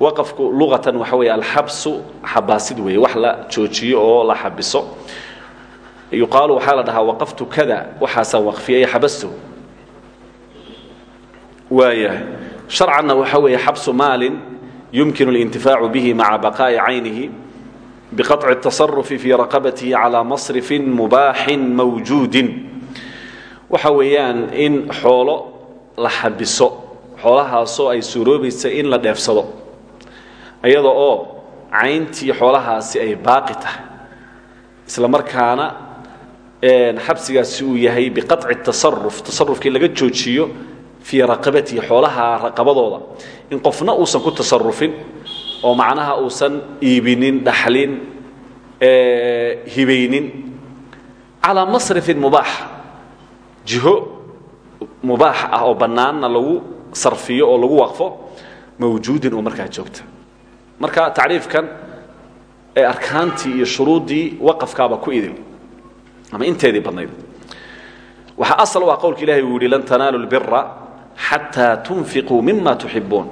waqafku luqatan waxa weeye alxabsu xabaasid weeye wax la joojiyo oo la xabiso yuqaalu waxaa la dhahaa waqaftu kada waxaasaa waqfiyay xabastu waayahay sharcanna waxa weeye xabsu maalin yumkinu اlintifaacu bihi maca baqaa'i caynihi biqaطci الtaصarufi fii raqabatihi calىa masrifin mubaaxin mawjuudin waxa weeyaan in xoolo la xabiso xoolahaasoo ay suuroobaysa in la dheefsado iyada oo cayntii xoolahaasi ay baaqi tahay. Isla markaana xabsigaasi uu yahay biqaطci tasaruf tasarufkii laga joojiyo fii raqabatihi xoolaha raqabadooda. In qofna uusan ku tasarufin oo macnaha uusan iibinin dhaxlin hibaynin. Calaa masrifin mubaax. Jiho mubaax ah oo bannaanna lagu sarfiyo oo lagu waqfo mawjuudin oo markaa joogta marka tacriifkan ee arkaantii iyo shuruuddii waqafkaaba ku idil ama inteedii badnayd. Waxaa asal u ah qowlka ilahi uu yidhi lan tanaalu lbira xataa tunfiquu mima tuxibuun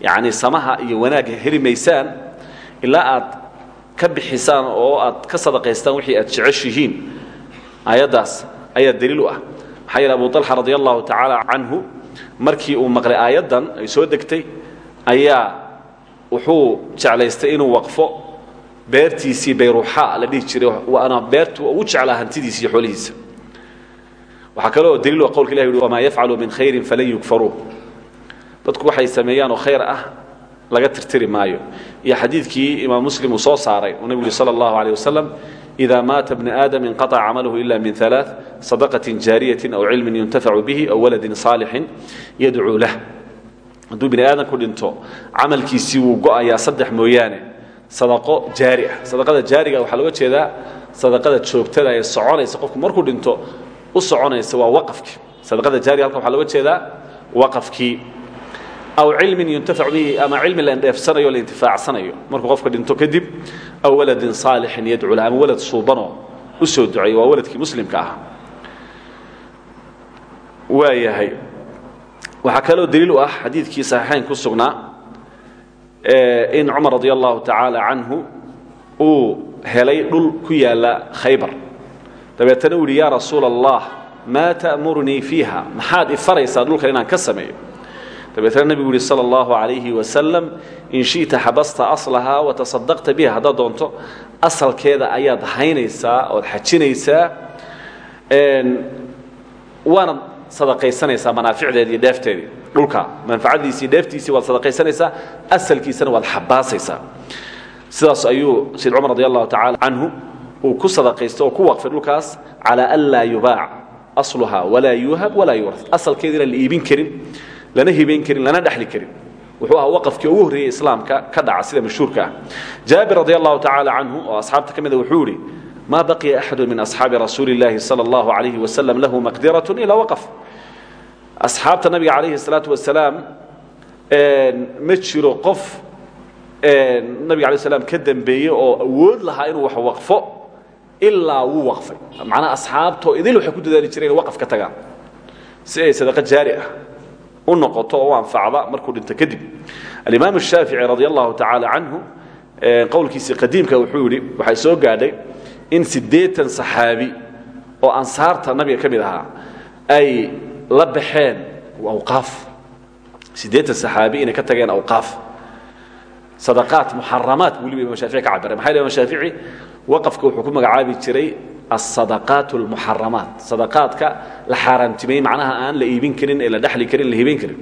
yacnii samaha iyo wanaagga heli maysaan ilaa aad ka bixisaan oo aad ka sadaqaystaan wixii aad jeceshihiin. Aayaddaas ayaa daliil u ah. Maxaa yeele abu طalxa radi allahu tacaala canhu markii uu maqlay aayaddan ay soo degtay ayaa wuxuu jeclaystay inuu waqfo. Beertiisii bayruuxa la dhihi jiray. Waana beertu ugu jeclaa hantidiisi iyo xoolihiisa. Waxaa kale oo daliil ah qowlka ilahi uhi wamaa yafcalu min khayrin falan yugfaruuh dadku waxay sameeyaan khayr ah laga tirtiri maayo. Iyo xadiidkii imaam muslim soo saaray uu nebigu yihi sala allahu aleyh wasalam ida maata bnu aadam inqaطca min alaaث sadaqatin jaariyatin aw cilmin yuntafacu bihi aw waladin saalixin yadcuu lah hadduu bini aadamku dhinto camalkiisii wuu go'ayaa saddex mooyaane. Sadaqo jaari ah. Sadaqada jaariga waxaa looga jeedaa sadaqada joogtada ee soconaysa. Qofku markuu dhinto u soconaysa waa waqafki sadaqada jaariga halkan waxaa looga jeedaa waqafkii. Aw cilmin yuntafac bihi ama cilmi la indheefsanayo la intifaacsanayo markuu qofka dhinto kadib aw waladin saalixin yadcuu lah ama walad suubanoo u soo duceeyo. Waa waladkii muslimka ah. Waayahay waxaa kaloo daliil u ah xadiidkii saxiixayn ku sugnaa in cumar radi allahu tacaala canhu helay dhul ku yaalla khaybar. Dabeetana uu yidhi yaa rasuula allah maa ta'murunii fiiha? Maxaad inaan ka sameeyo? Dabeetana nebigu yihi sala allahu calayhi wasalam in shi'ta xabasta aslahaa wa tasadaqta biha. Haddaad doonto asalkeeda ayaad haynaysaa ood xajinaysaa. Waanad sadaqaysanaysaa manaaficdeedi iyo dheefteedii dhulka manfacadiisii dheeftiisii waad sadaqaysanaysaa asalkiisana waad xabaasaysaa sidaas ayuu sayd cumar radi allahu tacala canhu uu ku sadaqaystay oo ku waqfay dhulkaas calى an laa yubaac asluha walaa yuuhab walaa yuurad asalkeeda inaan la iibin karin lana hibayn karin lana dhexli karin wuxuu ahaa waqafkii ugu horreeyey islaamka ka dhaca sida mashhuurka ah jaabir radi allahu tacaala canhu oo asxaabta ka mida wuxuu yidhi maa baqiya axadu min asxaabi rasuuli اllahi salى اllahu alayhi wasalam lahu maqdiraة ilaa waqaf asxaabta nabiga calayhi الsalaatu wasalaam ma jiro qof nabiga alay slam ka dembeeyey oo awood lahaa inuu wax waqfo ilaa wuu waqfay macnaha asxaabtoo idil waxay ku dadaali jireen inay waqaf ka tagaan si ay sadaqo jaari ah u noqoto oo u anfacda markuu dhinto kadib alimaam الshaafici radi allahu tacaala canhu qowlkiisii qadiimka wuxuu yidhi waxay soo gaadhay in siddeetan saxaabi oo ansaarta nabiga ka mid ahaa ay la baxeen awqaaf. Siddeetan saxaabi inay ka tageen awqaaf. Sadaqaat muxaramaat buu weliba imam shaafici ka cabiray maxaa imam shaafici? Waqafka wuxuu ku magacaabi jiray asadaqaat almuxaramaat sadaqaadka la xaaraantimeyey macnaha aan la iibin karin ee la dhexli karin la hibayn karin.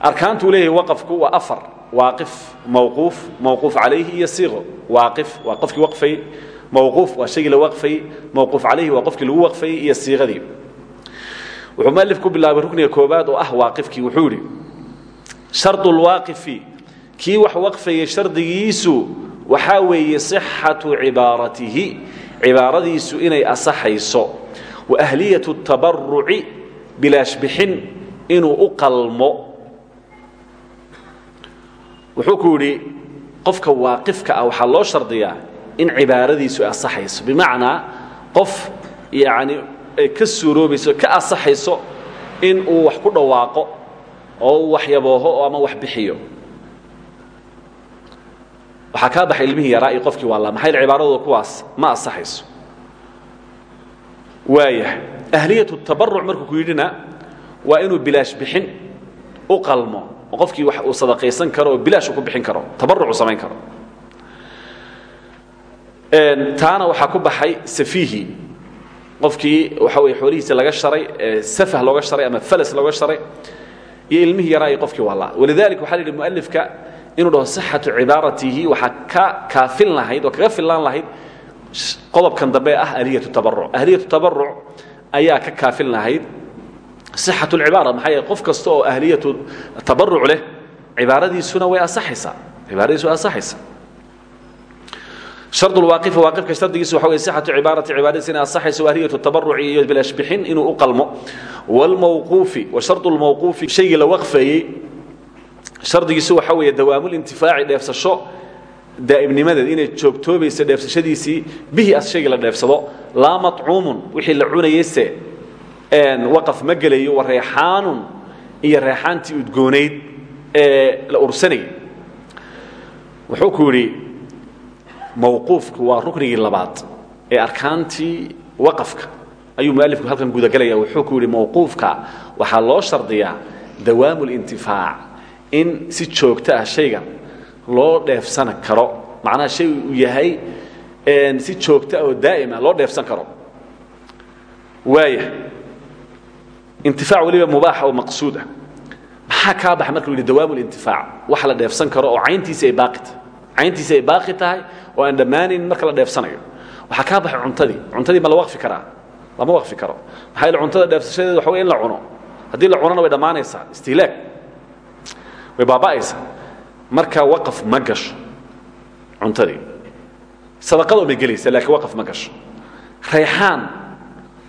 Arkaantuu leeyahay waqafku waa afar. Waaqif mawquuf mawquuf calayhi iyo siiqo waaqif waa qofkii waqfay mawquuf waa shaygii la waqfay mawquuf calayhi waa qofkii lagu waqfay iyo siiqadii wuxuu mualif ku bilaabay rukniga koobaad oo ah waaqifkii wuxuu yidhi shardu lwaaqifi kii wax waqfaya shardigiisu waxaa weeye صixaةu cibaaratihi cibaaradiisu inay asaxayso. Wa ahliyatu tabaruci bilaashbixin inuu u wuxuu ku yidhi qofka waaqifka ah waxaa loo shardiyaa in cibaaradiisu asaxayso. Bimacnaa qof yani ka suuroobayso ka asaxayso in uu wax ku dhawaaqo oo wax yabooho ama wax bixiyo. Waxaa kaa baxay ilmihii yaraa iyo qofkii waa la maxay cibaaradooda kuwaas? Ma asaxayso waaya ahliyatu tabaruc markuu ku yidhina waa inuu bilaash bixin u qalmo oo wax uu sadaqaysan karo oo ku bixin karo tabaruc uu samayn karo. Taana waxaa ku baxay safiihi qofkii waxa weye xoolihiisa laga sharay safah looga sharay ama falas looga sharay iyo ilmihii yaraa iyo qofkii waa la. Walidalika waxa la yidhi mualifka inuu dhaho sixatu cibaaratihi waxaa ka kaafin lahayd oo kaga fillaan lahayd qodobkan dambe ah ahliyatu tabaruc ahliyatu tabaruc ayaa ka kaafin lahayd. Sixatu lcibaara maxaa yeele qof kasta oo ahliyatu tabaruc leh cibaaradiisuna way asaxaysaa cibaaradiisu way asaxaysaa sharduwaaqif waaqifka shardigiisa waxa wey sixatu cibaarati cibaadadiis inay ansaxayso waa riyatu tabaruci iyo bilaashbixin inuu u qalmo. Walmawquufi wa shardu lmawquufi shaygii la waqfeeyey shardigiisu waxa weeye dawaamlintifaaci dheefsasho daa'ibnimadeed inay joogtoobayso dheefsashadiisii bihi as shaygii la dheefsado laa maطcuumun wixii la cunayeyse waqaf ma gelayo wa reexaanun iyo reexaantii udgoonayd ee la ursanayay. Wuxuu ku yidhi mawquufku waa ruknigii labaad ee arkaantii waqafka. Ayuu mualifku halkan gudagelaya wuxuu ku yidhi mawquufka waxaa loo shardiyaa dawaamu اlintifaac in si joogto ah shaygan loo dheefsan karo. Macnaha shay uu yahay si joogto ah oo daa'ima loo dheefsan karo. Waaya intifaac weliba mubaaxa oo maqsuud ah. Maxaa kaa baxa marka lu wax la dheefsan karo oo cayntiisi ay baaqi tahay cayntiisi ay baaqi tahay oo aan dhammaanayn marka la dheefsanayo. Waxaa kaa baxay cuntadii. Cuntadii ma la waqfi karaa? Lama waqfi karo. Maxaa yeele cuntada dheefsashadeeda waxa wey in la cuno. Haddii la cunona way dhammaanaysaa. Istihlaag way baaba'aysaa. Marka waqaf ma gasho cuntadii. Sadaqadoo bay gelaysa laakiin waqaf ma gasho rayxaan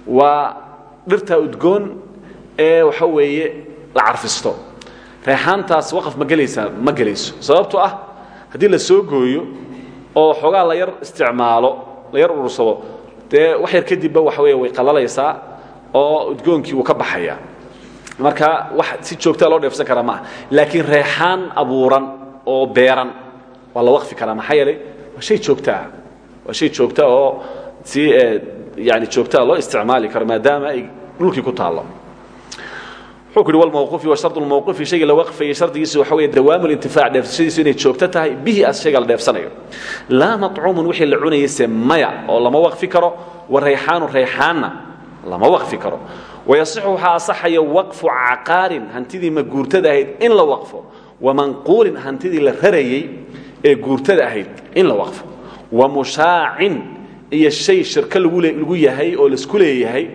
waa dhirta udgoon ee waxa weeye la carfisto. Rayxaantaas waqaf ma gelaysaa ma gelayso. Sababtoo ah haddii la soo gooyo oo xoogaa la yar isticmaalo la yar urursado dee wax yar kadibba waxa wey way qalalaysaa oo udgoonkii wuu ka baxaya marka wax si joogtaa loo dheefsan karaa maaha. Laakiin reexaan abuuran oo beeran waa la waqfi karaa maxaa yeelay waa shay joogtaa waa shay joogta oo si yani joogtaa loo isticmaali karo maadaama ay dhulkii ku taallo wuxuu ku yidhi walmawquufi wa shardu lmawquufi. Shaygii la waqfayay shardigiisu waxa weeye dawaamu lintifaac dheefsashadiisu inay joogto tahay bihi as shayga la dheefsanayo. Laa la cunayayse maya oo lama waqfi karo. Wa rayxaanu rayxaanna lama waqfi karo. Wayasixu waxaa asaxaya waqfu caqaarin hantidii ma guurtada ahayd in la waqfo. Wamanquulin hantidii la rarayey ee guurtada ahayd in la waqfo. Wa mushaacin iyo shay shirko lagu yahay oo la isku leeyahay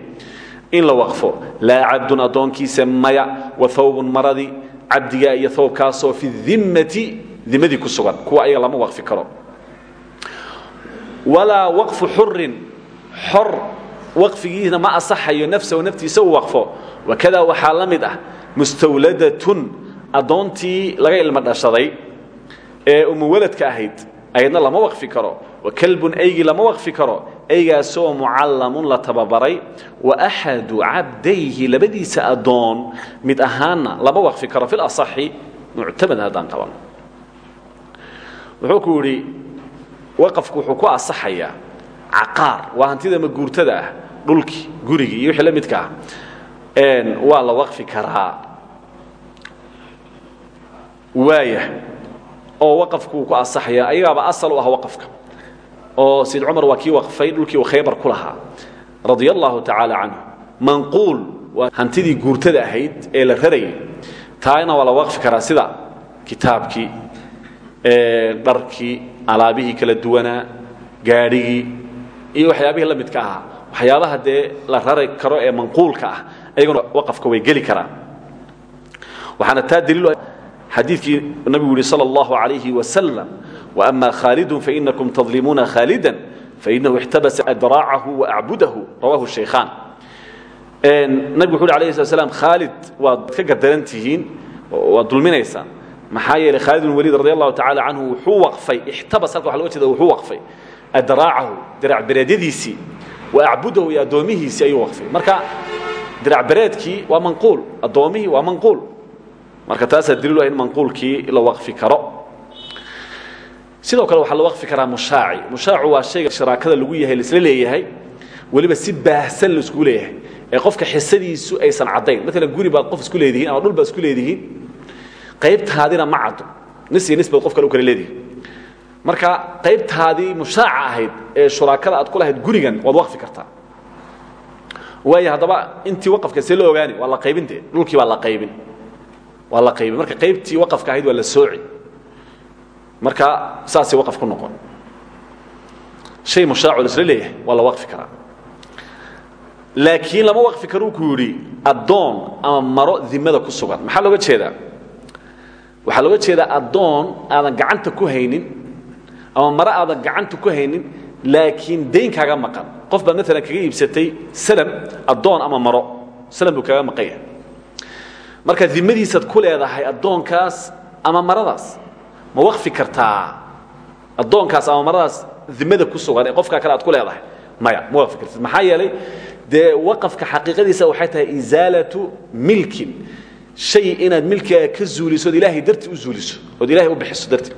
in la waqfo. Laa cabdun addoonkiisa maya wa hawbun maradii cabdiga iyo hawbkaasoo fi dimmati dimadii ku sugan kuwa ayaga lama waqfi karo. Walaa waqfu xurin xor waqfigiina ma asaxayo nafsahu naftiisa waqfo. Wakadaa waxaa la ah mustawladatun addoontii laga ilmo dhashaday ee umuwaladka ahayd ayadna lama waqfi karo. Wakalbun aygii lama waqfi karo aygaasoo mucallamun la tababaray wa axadu cabdayhi labadiisa addoon mid ahaanna lama waqfi karo fi lasaxi muctamad haddaan qabanno wuxuu ku yidhi waqafku wuxuu ku asaxayaa caqaar waa hantida maguurtada ah dhulkii gurigii iyo wixii la midka ah. Waa la waqfi karaa. Waaya oo waqafku wuu ku asaxaya ayagaaba asal u ah waqafka oo sayd cumar waa kii waqfay dhulkii uu khaybar ku lahaa radia allahu tacaala canhu manquul waa hantidii guurtada ahayd ee la rarayay taana waa la waqfi karaa sida kitaabkii dharkii alaabihii kala duwanaa gaadhigii iyo waxyaabihii la midka ahaa waxyaabaha dee la rari karo ee manquulka ah ayaguna waqafka way geli karaan waxaana taa daliil xadiidkii nabigu yihi salى اllahu عalayhi wasalam fainahu ixtabasa adraacahu waacbudahu rawahu shaykhaan nabigu wuxu uhi alayh slat slam khaalid waad ka gardaran tihiin waad dulminaysaan. Maxaa yeelay khaalid bn waliid radi allahu tacala canhu wuxuu waqfay ixtabas halka waxa loga jeeda wuxuu waqfay. Adraacahu dirac bereedyadiisii wa acbudahu iyo addoomihiisii ayuu waqfay. Marka dirac bereedkii waa manquul addoomihii waa manquul. Marka taasaa daliil ah in manquulkii la waqfi karo sidoo kale waxaa la waqfi karaa mushaaci. Mushaacu waa shayga shiraakada lagu yahay laisla leeyahay weliba si baahsan la iskugu leeyahay. Ee qofka xisadiisu aysan caddayn. Maalan guri baad qof isku leedihiin ama dhul baad isku leedihiin qaybtaadina ma caddo. Nis iyo nis baad qof kale u kala leedihiin. Marka qaybtaadii mushaaca ahayd ee shuraakada aad ku lahayd gurigan waad waqfi kartaa. Waayo haddaba intii waqafka see loo ogaani waa la qaybintee dhulkii baa la qaybin. Waa la qaybin. Marka qaybtii waqafka ahayd waa la sooci marka saasay waqaf ku noqon. Shay mushaaco laisla leeyahay waa la waqfi karaa. Laakiin lama waqfi karuu ku yidhi addoon ama maro dimada ku sugan. Maxaa looga jeedaa? Waxaa looga jeedaa addoon aadan gacanta ku haynin ama maro aadan gacanta ku haynin laakiin dayn kaaga maqan. Qof baad maalan kaga iibsatay salam addoon ama maro. Salam buu kaaga maqan yahay. Marka dimadiisaad ku leedahay addoonkaas ama maradaas ma waqfi kartaa addoonkaas ama maradaas dimada ku sugan ee qofkaa kale aad ku leedahay? Maya ma waqfi kartid. Maxaa yeelay dee waqafka xaqiiqadiisa waxay tahay isaalatu milkin. Shay inaad milkiga ka zuuliso ood ilaahay dartii u zuuliso ood ilahay u bixiso dartii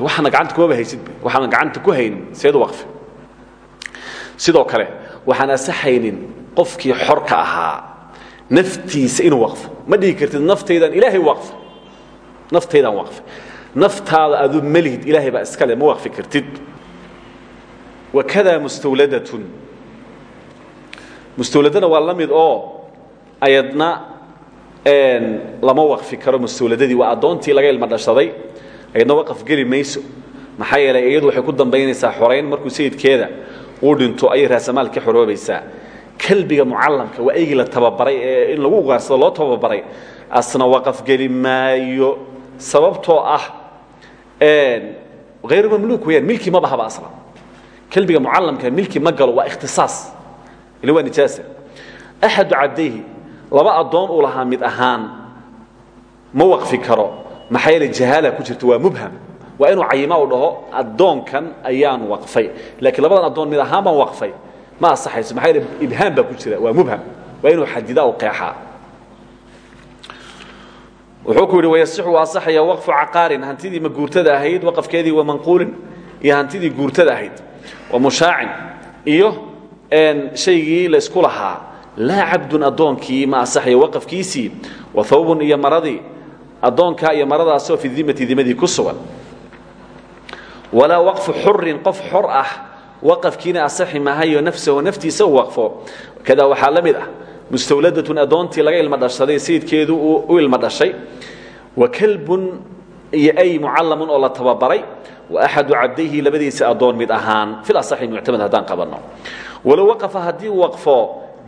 waxaana gacanta kumaba haysid waxaana gacanta ku haynin seed waqfi. Sidoo kale waxaan asaxaynin qofkii xorka ahaa naftiisa inuu waqfo. Ma dhihi kartid naftaydan ilaahay waqfo. Naftaydaan waqfi naftaada adu malihid ilaahay baa iskale ma waqfi kartid. Wakada mustawladatun. Mustawladana waa la mid oo ayadna lama waqfi karo mustawladadii. Waa addoontii laga ilma dhashaday. Ayadna waqaf geli mayso. Maxaa yeelay iyadu waxay ku dambaynaysaa xorayn markuu sayidkeeda uu dhinto ayay raasamaal ka xoroobaysaa. Kalbiga mucallamka waa eygii la tababaray ee in lagu ugaarsado loo tababaray. Asna waqaf geli maayo sababtoo ah hayru mamluuk weyaan milki ma bahaba aslan kalbiga mucallamka milki ma galo waa ikhtisaas ila waa nijaasa axadu cabdayhi laba addoon uu lahaa mid ahaan ma waqfi karo maxaa yeele jahaala ku jirta waa mubham waa inuu cayima u dhaho addoonkan ayaan waqfay laakiin labadan addoon mid ahaan baan waqfay ma asaxayso maxaa yeele ibhaam baa ku jira waa mubham waa inuu xadidaa u qeexaa wuxuu ku yidhi wayasixu asaxaya waqfu caqaarin. Hantidii maguurtada ahayd waqafkeedii waa manquulin. Iyo hantidii guurtada ahayd waa mushaacin. Iyo shaygii la isku lahaa laa cabdun addoonkii ma asaxaya waqafkiisii wa hawbun iyo maradii. Addoonkaa iyo maradaasoo fi dimati dimadii ku sugan. Walaa waqfu xurin qof xor ah waqafkiina asaxi mahayo nafsahu naftiisa u waqfo. Kadaa waxaa ah mustawladatun addoontii laga ilma dhashaday sayidkeedu u ilma dhashay wa kalbun iyo ay mucallamun oo la tababaray. Wa axadu cabdayhi labadiisa addoon mid ahaan. Fil asaxi muctamad haddaan qabanno. Walow waqafa haddii waqfo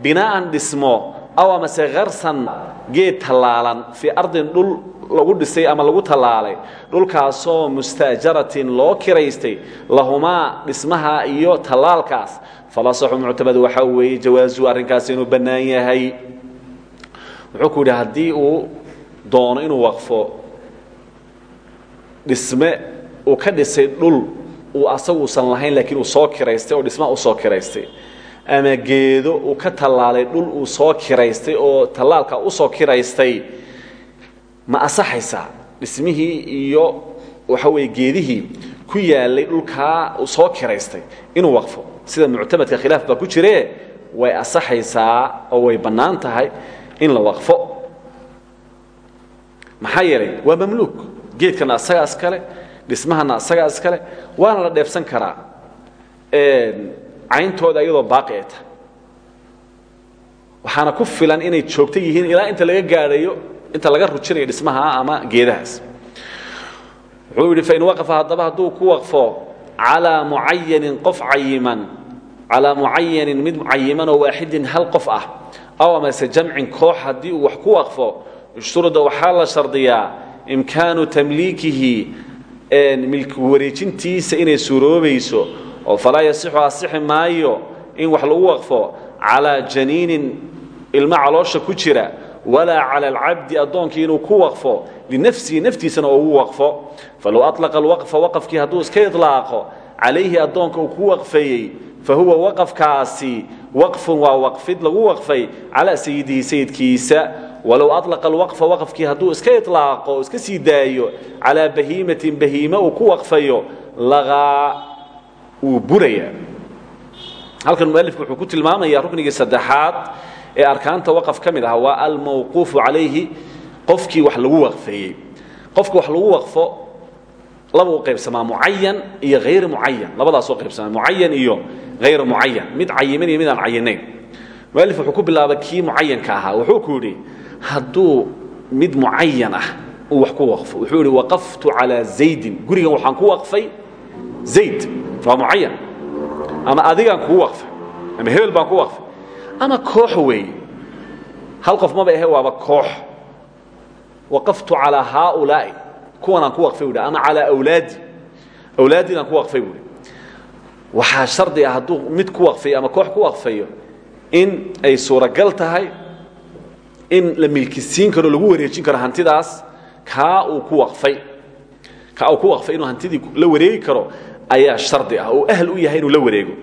binaa'an dhismo aw amase harsan geed tallaalan fii ardin dhul lagu dhisay ama lagu tallaalay dhulkaasoo mustaajaratin loo kiraystay lahumaa dhismaha iyo tallaalkaas falasaxu muctamad waxaa weeye jawaasu arrinkaas inuu bannaan yahay. Wuxuu ku yidhi haddii uu doono inuu waqfo dhisme uu ka dhisay dhul uu asaguusan lahayn laakiin uu soo kiraystay oo dhismaha u soo kiraystay ama geedo uu ka tallaalay dhul uu soo kiraystay oo tallaalka u soo kiraystay ma asaxaysaa? Dhismihii iyo waxa weeye geedihii ku yaalay dhulkaa soo kiraystay inuu waqfo. Sida muctamadka khilaaf baa ku jiree way asaxaysaa oo way bannaan tahay in la waqfo. Maxaa yeelay waa mamluuk. Geedkana asagaa iskale dhismahana asagaa iskale waana la dheefsan karaa cayntooda iyadoo baaqi ay tahay. Waxaana ku filan inay joogto yihiin ilaa inta laga gaadhayo inta laga rujinayo dhismaha ama geedahaas wuxuu yidhi fain waqafa haddaba hadduu ku waqfo calaa mucayanin qof cayiman calaa mucayanin mid cayimanoo waaxidin hal qof ah aw amase jamcin koox haddii uu wax ku waqfo ishturada waxaa la shardiyaa imkaanu tamliikihi milki wareejintiisa inay suuroobayso oo falaa yasixu asixi maayo in wax lagu waqfo calaa janiinin ilmo caloosha ku jira walaa cala alcabdi addoonkii inuu ku waqfo linafsihi naftiisana oo ugu waqfo. Falow alaqa alwaqfa waqafkii hadduu iska ilaaqo calayhi addoonka uu ku waqfeeyey fa huwa waqafkaasi waqfun waa waqfid lagu waqfay calaa sayidihi sayidkiisa. Walow alaqa alwaqfa waqafkii hadduu iska ilaaqo iska sii daayo calaa bahiimatin bahiime uu ku waqfayo laqaa wuu burayaa. Halkan mualifku wuxuu ku tilmaamayaa ruknigii saddexaad ee arkaanta waqaf ka mid ah waa almawquufu calayhi qofkii wax lagu waqfeeyey. Qofka wax lagu waqfo laba u qaybsamaa mucayan iyo hayr mucayan labadaasoo qaybsamaa mucayan iyo hayr mucayan mid cayiman iyo mid aan cayinayn. Mualif wuxuu ku bilaabay kii mucayanka ahaa. Wuxuu ku yidhi hadduu mid mucayan ah uu wax ku waqfo. Wuxuu yidhi waqaftu calaa zaydin. Gurigan waxaan ku waqfay zayd. Waa mucayan ama adigaan kugu waqfay. Ama hebel baan ku waqfay ama koox weeye hal qof maba ahe waaba koox. Waqaftu calaa haaulaa'i. Kuwanaan ku waqfay buhi ama calaa awlaadi. Awlaadiinaan ku waqfay buhi waxaa shardi ah hadduu mid ku waqfayo ama koox ku waqfayo in ay suuragal tahay in la milkisiin karo lagu wareejin karo hantidaas kaa uu ku waqfay. Kaa uu ku waqfay inuu hantidii la wareegi karo ayaa shardi ah. Oo ahl u yahay inuu la wareego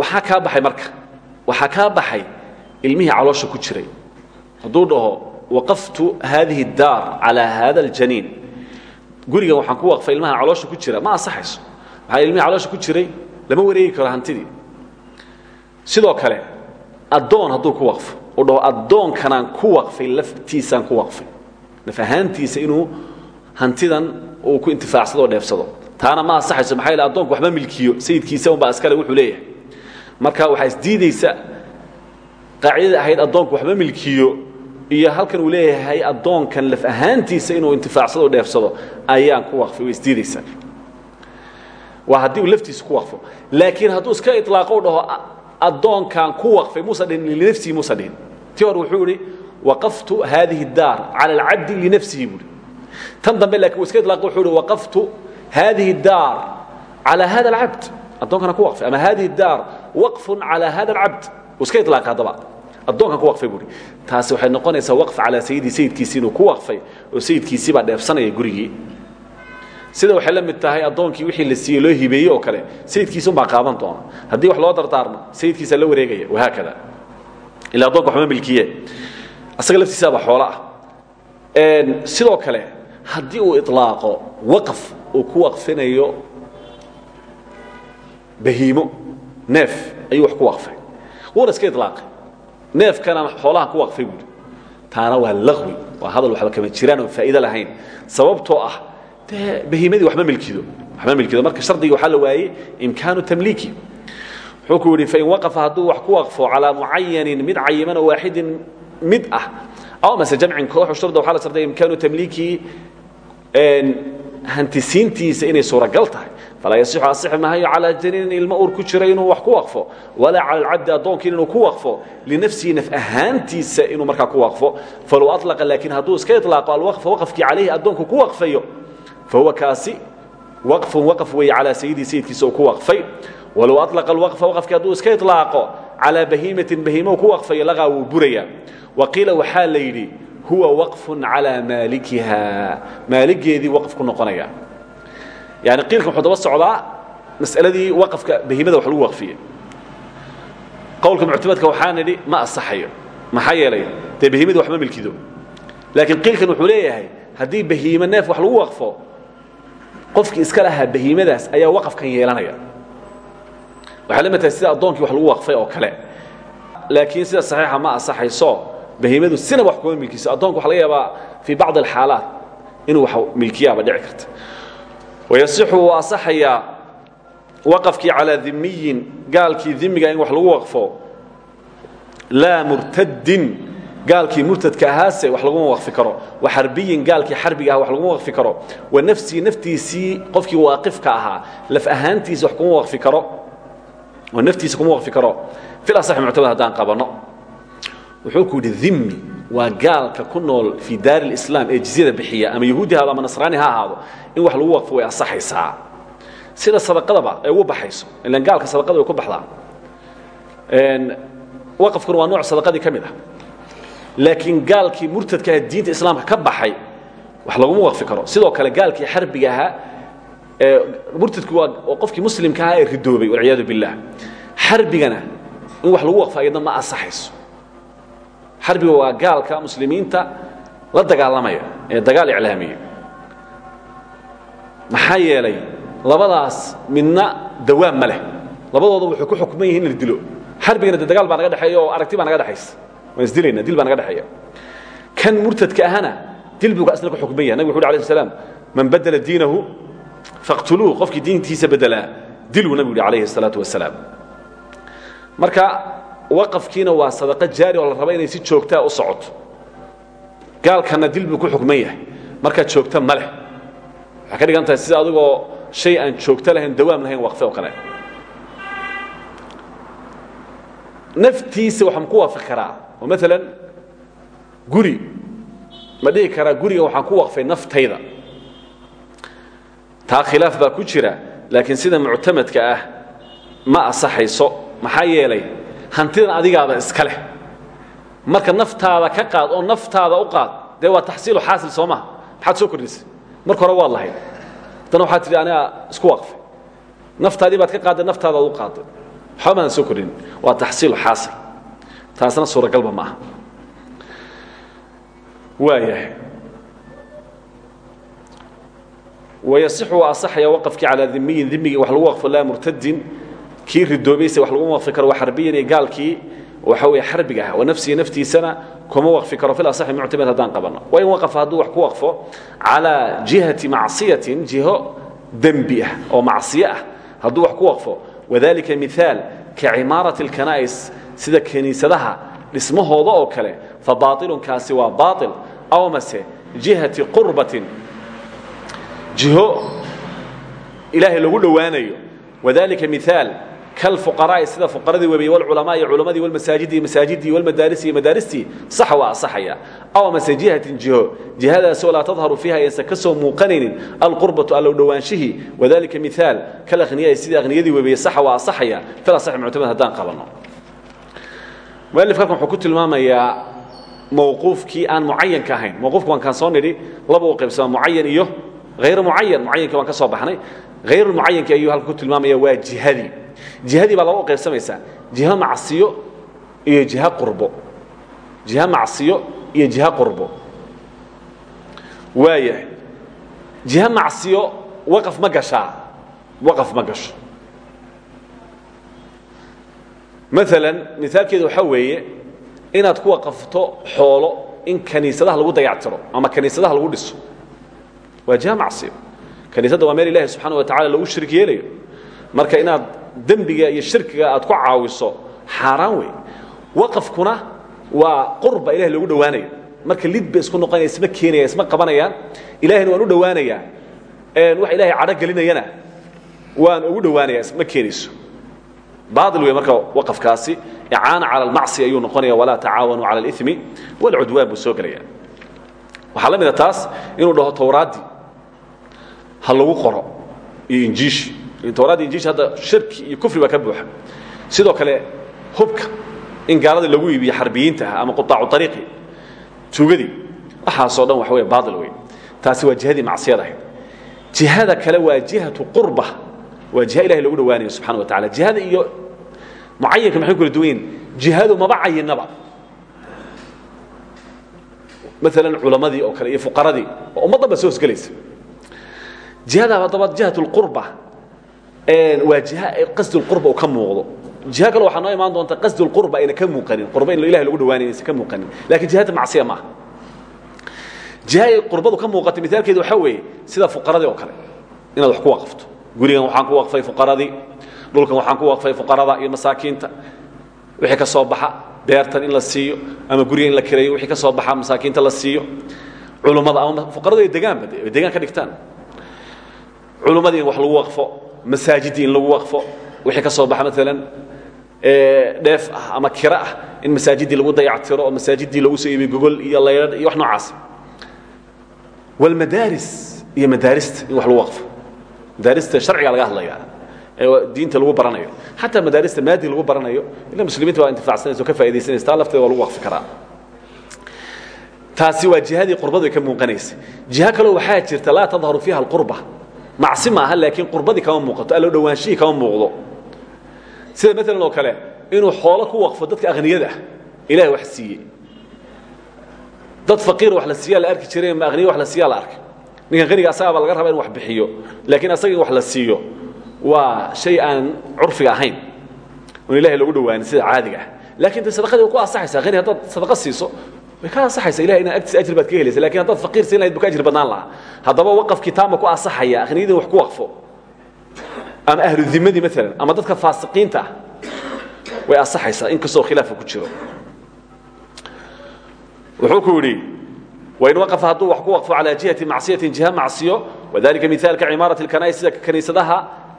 waxaa kaa baxay marka waxaa kaa baxay ilmihii caloosha ku jiray hadduu dhaho waqaftu haadihi اdaar calىa hada اljaniin gurigan waxaan ku waqfay ilmaha caloosha ku jira ma ansaxayso maxaa ilmihii caloosha ku jiray lama wareegi karo hantidii sidoo kale addoon hadduu ku waqfo uu dhaho addoonkanaan ku waqfay laftiisaan ku waqfay laf ahaantiisa inuu hantidan uu ku intifaacsado o dheefsado taana ma ansaxayso maxaa yele addoonku waxba milkiyo sayidkiisa unbaa iskale wuxuu leeyahay. Marka waxaa isdiidaysa qaacidada ahayd addoonku waxba milkiyo iyo halkan uu leeyahay addoonkan laf ahaantiisa inuu intifaacsado o dheefsado ayaan ku waqfay way isdiidaysaa. Waa haddii uu laftiisa ku waqfo. Laakiin hadduu iska ilaaqo dhaho addoonkan ku waqfay muusa dhihin linafsihi muusa dhihin tii hore wuxuu idhi waqaftu haadihi daar cala alcabdi linafsihi buuhi tan dambe laakiin iska ilaaq wuxuu hi waqaftu hadihi daar alى hada cabd adoonkana ku way ama hadihi daar waqf calى hada cabd iska ilaaqa hadaba addoonkan ku waqfay buui taasi waxay noqonaysaa waqf calaa sayidii sayidkiisii inuu ku waqfay oo sayidkiisiibaa dheefsanaya sida waxay la mid tahay addoonkii wixii la siiyey loo hibeeyey oo kale sayidkiisunbaa qaadan doona haddii wax loo dardaarmo sayidkiisaa la wareegaya wahaakada ilaa adonka waxma milkiye asaga laftiisaaba xoolo ah sidoo kale haddii uu ilaaqo waqf uu ku waqfinayo bahiimo neef ayuu wax ku waqfay. Wuuna iska ilaaqay neefkanaan xoolahan ku waqfay buuri taana waa laqwi waa hadal waxba kama jiraan oon faa'iido lahayn. Sababtoo ah dee bahiimadii waxma milkido waxma milkido marka shardigii waxaa la waayey imkaanu tamliiki. Wuxuu ku yidhi fain waqafa hadduu wax ku waqfo calaa mucayanin mid cayiman oo waaxidin mid ah aw mase jamcin koox shurda waxaa la shardiya imkaanu tamliikii hantisiintiisa inay suuragal tahay. Falaa yasixu asixi mahayo calaa janiinin ilmo uur ku jira inuu wax ku waqfo walaa cala alcabdi addoonkiin inuu ku waqfo linafsihi naf ahaantiisa inuu markaa ku waqfo. Falow alaqa laakiin hadduu iska ilaaqo alwaqfa waqafkii calayhi addoonku ku waqfayo fahuwa kaasi waqfun waqf weeye calaa sayidii sayidkiisa uu ku waqfay. Walow alaqa alwaqfa waqafkii hadduu iska ilaaqo calaa bahiimatin bahiimo ku waqfayo laqaa wuu burayaa. Waqiila waxaa la yidhi huwa waqfun calaa maalikiha maaligeedii waqf ku noqonaya. Yani qiilkan wuxuu daba socdaa mas'aladii waqafka bahimada wax lagu waqfiye. Qowlka muctamadka waxaa nidhi ma asaxayo maxaa yeelay? Dee bahimadii waxma milkido. Laakiin qiilkan wuxuu leeyahay haddii bahiime neef wax lagu waqfo qofkii iska lahaa bahiimadaas ayaa waqafkan yeelanaya. Waxay la mid tahay sida addoonkii wax lagu waqfay oo kale. Laakiin sida saxiixa ma asaxayso bahiimadu sinaba wax kuma milkiso addoonka waxa laga yaabaa fii bacdi alxaalaat inuu wax milkiyaaba dhici karta wayasixu wuu asaxayaa waqafkii calaa dimiyin gaalkii dimiga in wax lagu waqfo. Laa murtadin gaalkii murtadka ahaase wax laguma waqfi karo. Wa xarbiyin gaalkii xarbiga aha wax laguma waqfi karo. Wa nafsii naftiisii qofkii waaqifka ahaa laf ahaantiisa wax kuma waqfi karo. Oo naftiisa kuma waqfi karo. Fil asaxi muctamad haddaan qabanno wuxuu ku yidhi dhimmi waa gaalka ku nool fii daari اlislaam ee jizyada bixiya ama yahuudi ha ama nasraani ha ahaado in wax lagu waqfo way asaxaysaa sida sadaqadaba ay ugu baxayso ilan gaalka sadaqada way ku baxdaa waqafkuna waa nooc sadaqadii ka mid ah. Laakiin gaalkii murtadka ah diinta islaamka ka baxay wax laguma waqfi karo. Sidoo kale gaalkii xarbiga ahaa murtadku waa qofkii muslimka ahaa ee ridoobay walciyaadu billah. Xarbigana in wax lagu waqfo ayadna ma asaxayso xarbiga waa gaalka muslimiinta la dagaalamaya ee dagaal iclaamiya maxaa yeelay labadaas midna dawaam ma labadooda wuxuu ku xukman in la dilo. Xarbigana dagaal baa naga dhexeeya aragti baa naga dhexaysa. Waan isdilayna dil baa naga dhexeeya. Kan murtadka ahana dil isna ku xukman yahay nabig wuxu salaam man badala diinahu faqtuluuh qofkii diintiisa bedelaa diluu nabigu yidhi calayhi الsalaatu wasalaam marka waqafkiina waa sadaqo jaari oo la raba inay si joogtaa u socoto. Gaalkana dil buu ku xukman yahay. Markaa joogto ma leh. Waxay ka dhigan tahay sida adigoo shay aan joogto lahayn dawaam lahayn waqfe oo kale. Naftiisa waxaan ku waafaqi karaa. Oo maalan guri. Ma dhihi karaa guriga waxaan ku waqfay naftayda. Taa khilaaf baa ku jira laakiin sida muctamadka ah ma asaxayso. Maxaa yeelay hantidan adigaada iska leh. Marka naftaada ka qaad oo naftaada u qaad dee waa taxsiilu xaasil soo maha. Maxaad soo kordhisay? Marka hore waad lahayd. Haddana waxaad tidhi anigaa isku waqfay. Naftaadii baad ka qaadday naftaadaad u qaadday. Waxba maadan soo kordhin. Waa taxsiilu xaasil. Taasna suuragalba ma aha. Waayahay wayasixu waa asaxaya waqafkii calaa dimiyin dimigii wax lagu waqfo laa murtadin kii ridoobayse wax lagu waqfi karo waa xarbiyan iyo gaalkii waxa weeye xarbiga ah wanafsihi naftiisana kuma waqfi karo. Fil asaxi muctamad haddaan qabanno waa in waqafa hadduu wax ku waqfo calaa jihati macsiyatin jiho dembi ah oo macsiyo ah. Hadduu wax ku waqfo wadalika miaal ka cimaarati اlkanaa'is sida kiniisadaha dhismahooda oo kale fa baailunkaasi waa baail aw mase jihati qurbatin jiho ilaahay lagu dhowaanayo. Wadalika miaal kalfuqaraa'i sida fuqaradii webiye walculamaai culamadii walmasaajidi masaajidii walmadaarisi madaaristii saxa waa asaxaya aw mase jihatin jiho jihadaasoo laa tadharu fiiha aysan ka soo muuqanaynin alqurbatu allow dhowaanshihii wadalika miaal kalakhniyai sida akhniyadii webiye saxa waa asaxaya fil asaxi muctamad haddaan qabanno mualifka halkan wuxuu ku tilmaamayaa mawquufkii aan mucayanka ahayn mawquufka waan kaan soo nidhi laba u qaybsama mucayan iyo hayr mucayan mucayankii waan ka soo baxnay hayr mucayankii ayuu halkan ku tilmaamaya waa jihadii jihadii baa laba u qaybsamaysaa jiho macsiyo iyo jiho qurbo. Jiho macsiyo iyo jiho qurbo. Waayahay jiho macsiyo waqaf ma gashaa. Waqaf ma gasho. Maalan misaalkeedu waxaa weeye inaad ku waqafto xoolo in kaniisadaha lagu dayactiro ama kaniisadaha lagu dhiso. Waa jiho macsiyo. Kaniisadda waa meel ilahi subxaana wa tacala lagu shirk yeelayo. Marka inaad dembiga iyo shirkiga aad ku caawiso xaaraan wey waqafkuna waa qurba ilahay loogu dhowaanayo marka lid bay isku noqonaya isma keenaya isma qabanayaan ilahayna waan u dhowaanayaa. Wax ilahay cadho gelinayana waan ugu dhowaanaya isma keenayso. Baail wey marka waqafkaasi icaana cala almacsi ayuu noqonaya walaa tacaawanuu cala alimi walcudwaan buu soo gelaya. Waxaa la mida taas inuu dhaho towraaddii ha lagu qoro iyo injiishi towraaddi injiishi hadda shirki iyo kufri baa ka buuxa. Sidoo kale hubka in gaalada lagu iibiyo xarbiyiinta ah ama quaacu ariiqi tuugadii waxaasoo dhan waxa wey baail wey taasi waa jihadii macsiyad ahayd. Jihada kale waa jihatu qurba. Waa jiha ilahay logu dhowaanayo subxana wa tacala jihada iyo mucayanka maxay kula duwan yihiin jihadu maba cayinaba. Maalan culamadii oo kale iyo fuqaradii oo ummaddan ba soo hosgelaysa jihada haddaba jihat اlqurba waa اlqurba uu ka muuqdo. Jiha kale waxaa noo imaan doonta qasdi اlqurba ayna ka muuqanin. Qurba in ilahay lagu dhawaanay aysan ka muuqanin. Lakin jihada macsiya maaha. Jiha ay qurbadu ka muuqatay mithaalkeedu waxaa weeye sida fuqaradii oo kale. Inaad wax ku waqfto gurigan waxaan ku waqfay fuqaradii dhulkan waxaan ku waqfay fuqarada iyo masaakiinta. Wixii ka soo baxa beertan in la siiyo ama guriga in la kireeyo wixii ka soo baxa masaakiinta la siiyo. Culummada ama fuqaradu ay degaanba degaan ka dhigtaan. Culummadii in wax lagu waqfo masaajidii in lagu waqfo wixii ka soo baxa maalan dheef ah ama kiro ah in masaajiddii lagu dayactiro oo masaajiddii lagu soo iibiyo gogol iyo laydhadh iyo wax noocaas. Walmadaaris iyo madaarista in wax lagu waqfo. Madaarista sharciga laga hadlaya ee diinta lagu baranayo. Xataa madaarista maadi lagu baranayo ila muslimiinta waa intifacsanaysa oo ka faa'idaysanaysa taa lafteeda waa lagu waqfi karaa. Taasi waa jihadii qurbadu ay ka muuqanaysa. Jiho kaleo waxaa jirta laa tadharu fiiha alqurba macsi ma aha laakiin qurbadii kama muuqato allo dhowaanshihii kama muuqdo. Sida maalan oo kale inuu xoolo ku waqfo dadka akhniyada ah ilahay wax siiyey. Dad faqiir wax la siiyaa la arki jiray ma akhniya wax la siiyaa la arkay ninkan qaniga asagaaba laga raba inu wax bixiyo laakiin asaga in wax la siiyo. Waa shay aan curfiga ahayn. Oon ilahay loogu dhawaanin sida caadiga ah. Laakiin de sadaqadii way ku ansaxaysaa qani haddaad sadaqa siiso way ka ansaxaysaa ilahay inaa agtiisa ajir baad ka helaysa laakiin haddaad faqiir siin lahayd bu ka ajir badnaan lahaa. Haddaba waqafkii taama ku ansaxaya akhniyadii wax ku waqfo. Ama ahlu dimadii maalan ama dadka faasiqiinta ah way ansaxaysaa in kastoo khilaafa ku jiro. Wuxuu ku yidhi wain waqafa hadduu wax ku waqfo calaa jihati macsiyatin jiha macsiyo wadalika mihaalka cimaarati lkana'is sida kaniisadaha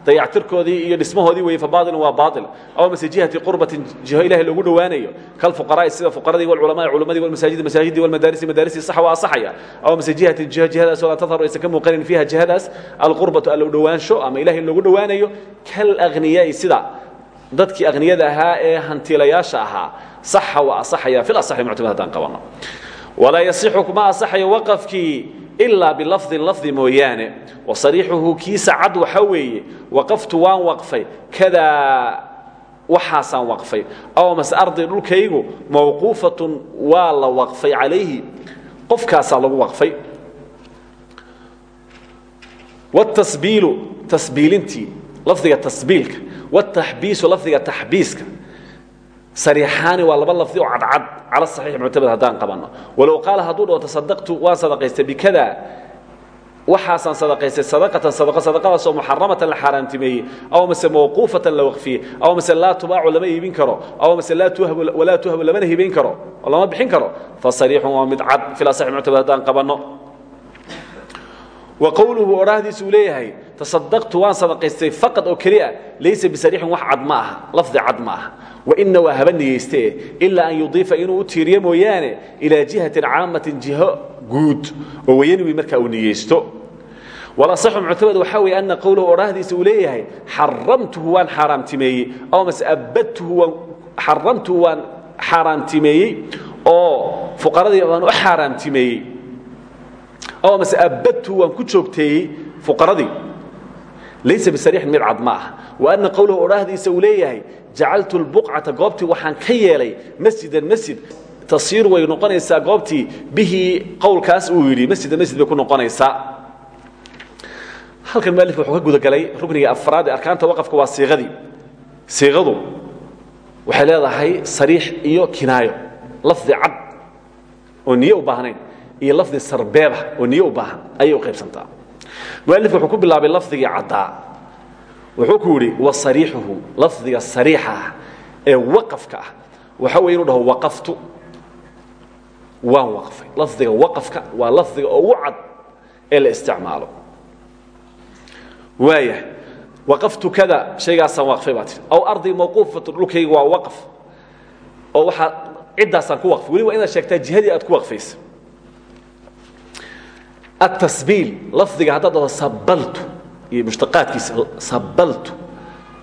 dayactirkoodii iyo dhismahoodii weeye fabaailun waa baail aw mase jihati qurbatin jiho ilahay loogu dhowaanayo. Kalfuqaraai sida fuqaradii walculamaai culamadii walmasaajidi masaajidii walmadaarisi madaarisi saxa waa asaxaya aw mase jihati jiho jihadaas oo laa tadharu aysan ka muuqanin fiiha jihadaas alqurbatu allow dhowaansho ama ilahay loogu dhowaanayo kalaghniyaa'i sida dadkii akhniyada ahaa ee hantiilayaasha ahaa. Saxa waa asaxaya fil asaxi muctamad haddaan qabanno. Walaa yasixu kuma asaxayo waqafkii ilaa bilafdin lafdi mooyaane. Wasariixuhu kiisa cad waxa weeye. Waqaftu waan waqfay. Kadaa waxaasaan waqfay. Aw mase arday dhulkaygu mawquufatun waa la waqfay calayhi. Qofkaasaa lagu waqfay. Wاtasbiilu tasbiilintii lafdiga tasbiilka. Wاtaxbiisu lafdiga taxbiiska sariixaani waa laba lafdi oo cadcad cala saxiix muctamad haddaan qabanno walow qaala hadduu dhaho tasadaqtu waan sadaqaystay bikada. Waxaasaan sadaqaystay sadaqatan sadaqa sadaqadaasoo muxaramatan la xaaraamtimeeyey aw mase mawquufatan la waqfiyey aw mase laa tubaacu lama iibin karo aw mase laa tuhabu walaa tuhabu lamana hibayn karo oo lama bixin karo. Fa sariixun waa mid cad fil asaxi muctamad haddaan qabanno wa qowluhu odhaahdiisu uu leeyahay tasadaqtu waan sadaqaystay faqad oo keli ah laysa bisariixin wax cad ma aha lafdi cad ma aha. Waina waa haba niyeyste ilaa an yudiifa inuu u tiiriyo mooyaane ilaa jihatin caamatin jiho guud oo wayanwi markaa ana qowlahu odhaahdiisa uu leeyahay xaramtuhu waan aw mase abadtuhu waan xaramtuhu waan xaaraamtimeeyey oo fuqaradii waan u xaaraamtimeeyey aw mase abadtuhu waan ku joogteeyey fuqaradii laysa bisariixin mid cad ma aha. Wa ana qowlahu odhaahdiisa uu leeyahay jacaltu lbuqcata goobtii waxaan ka yeelay masjidan masjid. Tasiir way noqonaysaa goobtii bihii qowlkaas uu yidhi masjidan masjid bay ku noqonaysaa. Halkan mualif wuxuu ka gudagalay rukniga afraad ee arkaanta waqafka waa siiqadii siiqadu waxay leedahay sariix iyo kinaayo lafdi cad oo niye u baahnayn iyo lafdi sarbeeba oo niye u baahan ayay u qaybsantaa mualif wuxuu ku bilaabay lafdigii caddaa wuxuu ku yidhi wasariixuhu lafdiga sariixa ah ee waqafka ah. Waxa weye inuu dhaho waqaftu. Waan waqfay. Lafdiga waqafka waa lafdiga ugu cad ee la isticmaalo. Waaya waqaftu kada shaygaasaan waqfay baa tii aw ardi mawquufatu dhulkayga waa waqf. Oo waxaa ciddaasaan ku waqfay. Weli waa inaad sheegtaa jihadii aad ku waqfaysa التصبيل لفظiga haddaad dhado sabaltu iyo mushtaqaadkiisa sabaltu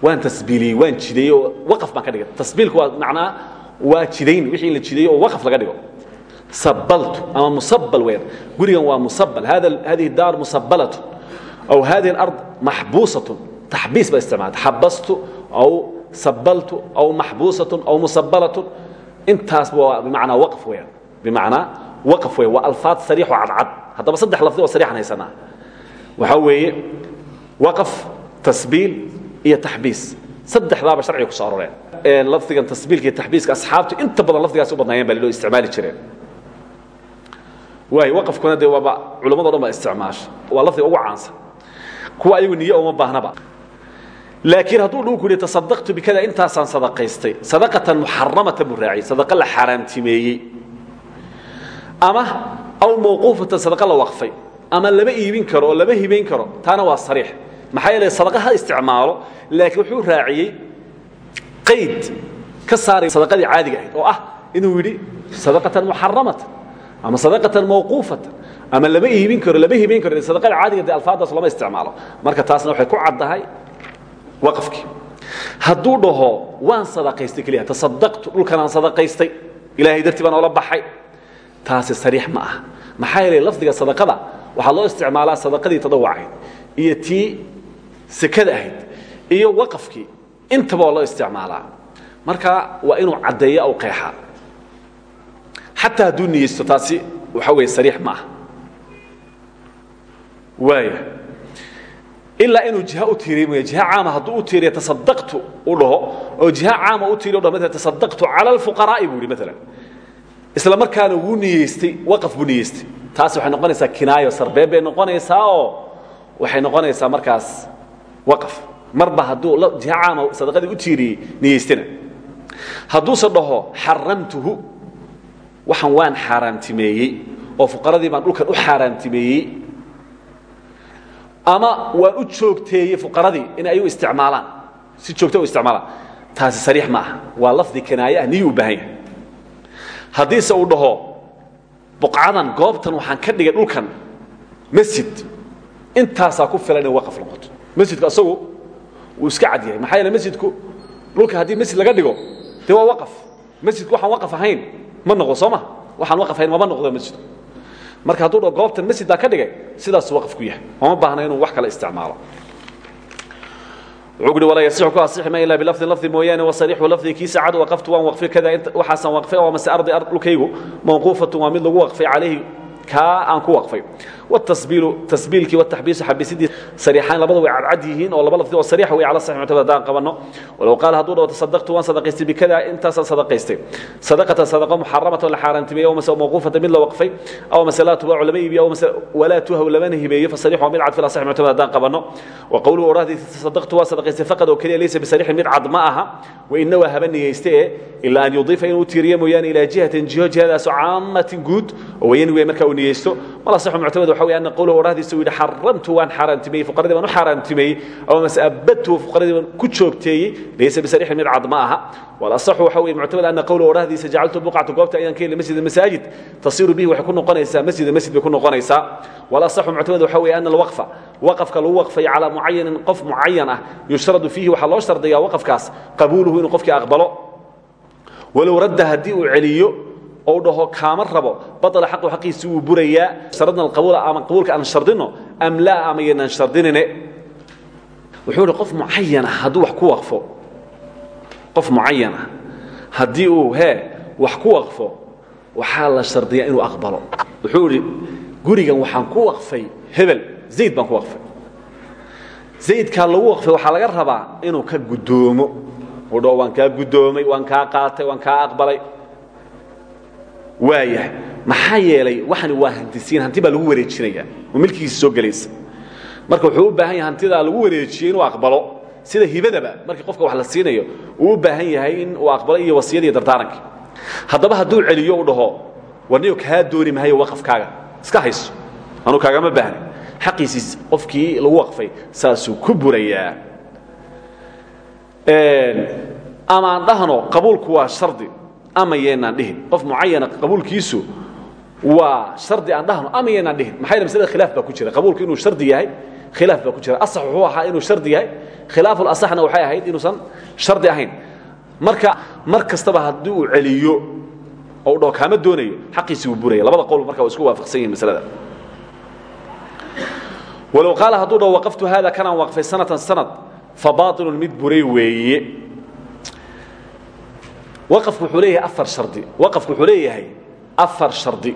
waan tasbiiliyey waan jideeyey oo waqaf baan ka dhigay tasbiilku waa macnaa waa jidayn wixii in la jideeyo oo waqaf laga dhigo sabaltu ama musabal weyn gurigan waa musabal hada hadihi daar musabalatu aw hadihi الأرض maxbuusaة taxbiis baa isticmaalta xabastu aw sabaltu aw maxbuusaة aw musabalatun intaasba waa bimacnaa waqf weeyaan bimacnaa waqf weyn waa alfaad sariix oo cadcad haddaba saddex lafdi oo sariixan haysanaa waxaa weeye waqaf tasbiil iyo taxbiis. Saddexdaaba sharciga ku soo aroreen. Lafdigan tasbiilka iyo taxbiiska asxaabtu inta badan lafdigaas u badnaayeen baa loo isticmaali jireen. Waay waqafkuna dee waaba culamado dhan baa isticmaasha. Waa lafdiga ugu caansan. Kuwa ayagu niye uma baahnaba laakiin hadduu dhuu ku yihi tasadaqtu bikada intaasaan sadaqaystay. Sadaqatan muxaramatan buu raaciyey. Sadaqa la xaaraamtimeeyey. Ama aw mawquufatan sadaqa la waqfay ama lama iibin karo oo lama hibayn karo taana waa sariix maxaa yeele sadaqa ha isticmaalo laakiin wuxuu raaciyey qayd ka saaray sadaqadii caadiga ahayd oo ah inuu yidhi sadaqatan muxaramatan ama sadaqatan mawquufatan ama lama iibin karo lama hibayn karo sadaqada caadiga dee alfaadaas lama isticmaalo marka taasna waxay ku caddahay waqafkii hadduu dhaho waan sadaqaystay keliya tasadaqtu dhulkanaan sadaqaystay ilaahay dartii baan oola baxay taasi sariix ma aha maxaa yeelay lafdiga sadaqada waxaa loo isticmaalaa sadaqadii tadawucahayd iyo tii sekada ahayd iyo waqafkii intaba waa loo isticmaalaa. Marka waa inuu caddeeya u qeexaa. Xataa hadduu niyeysto taasi waxa weeye sariix ma aha waaya ilaa inuu jiha u tiiriy mooye jiha caama hadduu u tiiriya tasadaqtu u dhaho oo jiha caama u tiiriy o dhaho maala tasadaqtu cala alfuqaraa'i buu yidhi maalan isla markaana wuu niyeystay waqaf buu niyeystay taasi waxay noqonaysaa kinaayo sarbeeb bay noqonaysaa oo waxay noqonaysaa markaas waqaf marba hadduu jiha caama sadaqadii u tiiriyey niyeystana hadduuse dhaho xaramtuhu waxaan waan xaaraamtimeeyey oo fuqaradii baan dhulkan u xaaraamtimeeyey ama waan u joogteeyey fuqaradii inay ayagu isticmaalaan. Si joogta u isticmaalaan. Taasi sariix ma aha. Waa lafdi kinaaye ah niyuu u baahan yahay haddiise uu dhaho buqcadan goobtan waxaan ka dhigay dhulkan masjid. Intaasaa ku filan inay waqaf noqoto. Masjidku asagu wuu iska cad yahay maxaa yeele masjidku dhulka haddii masjid laga dhigo dee waa waqaf masjidku waxaan waqaf ahayn ma noqdo soo ma? Waxaan waqaf ahayn mama noqdo masjidku marka hadduu dhaho goobtan masjid baa ka dhigay sidaasuu waqaf ku yahay. Ooma baahna inuu wax kale isticmaalo wuxuu uhi walaa yasixu ku asixi ma ilaa bilafdin lafdi mooyaane wasariixu lafdi kiisa cad waqaftu waan waqfay kada waxaasaan waqfay oo mase ardi ard dhulkaygu mawquufatun waa mid lagu waqfay calayhi kaa aan ku waqfay tasbiilkii taxbiisu xabiisiddii sariixaan labada way cadcad yihiin oo laba lafdi oo sariix wey cala saxi muctamad haddaan qabanno walow qaala hadduu dhaho tasadaqtu waan sadaqaystay bikadaa intaasaan sadaqaystay sadaqatan sadaqo muxaramatan la xaaraantimeeyey aw masao mawquufatan mid la waqfay aw mase laa tubaacu lama iibiyo aw mase walaa tuhaw lamana hibeeyo fasariix waa mid cad fil asaxi muctamad haddaan qabanno wa qowluhu odhahdiisa tasadaqtu waan sadaqaystay faqad oo keliya laysa bisariixin mid cad ma aha wa inna waa haba niyeyste ee ilaa an yudiifa inuu tiiriyo mooyaane ilaa jihatin jiho jihadaasoo caamatin guud oo weyani wey marka uu niyeysto mala saxu muctamad waxa weeyaan qowluhu oraahdiisa uu yidhi xaramtu waan xaaraantimeeyey fuqaradii baan u xaaraantimeeyey ama mase abadtuhu fuqaradii baan ku joogteeyey laysa bisariixin mid cad ma aha. Walasaxu waxa weeye muctamad ana qowluhu oraahdiisa jacaltu buqcatu goobta ayaan ka heli masjid masaajid tasiiru bihi waxay ku noqonaysaa masjida masjid bay ku noqonaysaa. Walasaxu muctamad waxa weeye ana alwaqfa waqafka lagu waqfay calaa mucayanin qof mucayan ah yushradu fiihi waxaa loo shardiyaa waqafkaas qabuuluhu inuu qofkii aqbalo. Walow radda haddii uu celiyo oo dhaho kaama rabo badala xaqu xaqiisi wuu burayaa sharadna alqabuula ama qabuulka aan shardino am laa ama yaynaan shardinine. Wuxuu yidhi qof mucayan ah hadduu wax ku waqfo. Qof mucayan ah haddii uu hee wax ku waqfo waxaa la shardiyaa inuu aqbalo. Wuxuu yidhi gurigan waxaan ku waqfay hebel zayd baan ku waqfay. Zaydkaa lagu waqfay waxaa laga rabaa inuu ka guddoomo. Uu dhaho waan kaa guddoomay waan kaa qaatay waan kaa aqbalay waayahay. Maxaa yeelay waxani waa hantisiin hanti baa lagu wareejinaya oo milkigiisa soo gelaysa marka wuxuu u baahan yahay hantidaa lagu wareejiyey inuu aqbalo. Sida hibadaba markii qofka wax la siinayo uu u baahan yahay in uu aqbalo iyo wasiyadii dardaarankii haddaba hadduu celiyo u dhaho warniyo kaa dooni mahayo waqafkaaga iska hayso. Anuu kaagama baahni xaqiisiis qofkii lagu waqfay saasuu ku burayaa. Ama aan dhahno qabuulku waa shardi ama yeynaan dhihin. Qof mucayana qabuulkiisu waa shardi aan dhahno ama yeynaan dhihin. Maxaa yeele masalada khilaaf baa ku jira. Qabuulku inuu shardi yahay khilaaf baa ku jira. Asax wuxuu ahaa inuu shardi yahay. Khilaaful asaxna waxay ahayd inuusan shardi ahayn. Marka mar kastaba haddii uu celiyo oo uu dhaho kaama doonayo xaqiisii wuu buraya labada qowl marka waa isku waafaqsan yihiin masalada walow qaala hadduu dhaho waqaftu hada kanaan waqfay sanatan sanad fa baatilun mid buray weeye waqafku wuxuu leeyahay afar shardi. Waqafku wuxuu leeyahay afar shardi.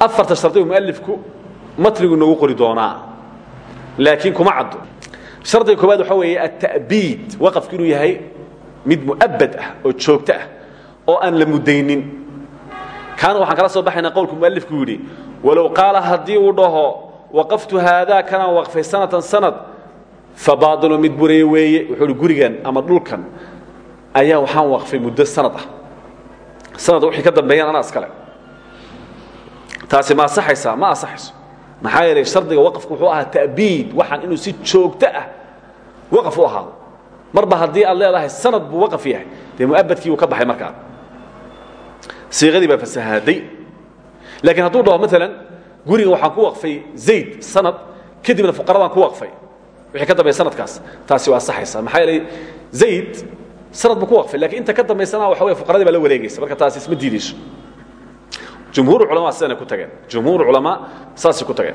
Afarta shardi mualifku matnigu noogu qori doonaa. Laakiin kuma caddo. Shardiga koowaad waxaa weeye ata'biid waqafku inuu yahay mid mu'abad ah oo joogto ah oo aan la mudaynin kaana waxaan kala soo baxaynaa qowlku mualifku yidhi walow qaala haddii uu dhaho waqaftu haadaa kanaan waqfay sanatan sanad fa baadilu mid buraya weeye. Wuxuu hi gurigan ama dhulkan ayaa waxaan waqfay muddo sanad ah. Sanad wixii ka dambeeyaan anaa iskale taasi ma asaxaysaa ma asaxayso maxaa yeelay shardiga waqafku wuxuu ahaa ta'biid waxaan inuu si joogto ah waqaf u ahaado marba haddii aad leedahay sanad buu waqaf yahay dee mu'abadkii uu ka baxay markaa. Siiqadii baa fasahaaday laakiin hadduu dhaho maalan guriga waxaan ku waqfay zayd sanad kadibna fuqaradaan ku waqfay. Wixii ka dambeya sanadkaas taasi waa saxaysa maxaa yeelay zayd sanad buu ku waqfay laakiin inta ka dambaysana waxa wey fuqaradii baa la wareegaysa. Marka taasi isma diidayso. Jumhuur culamaa sidanay ku tageen. Jumhuur culamaa saasay ku tageen.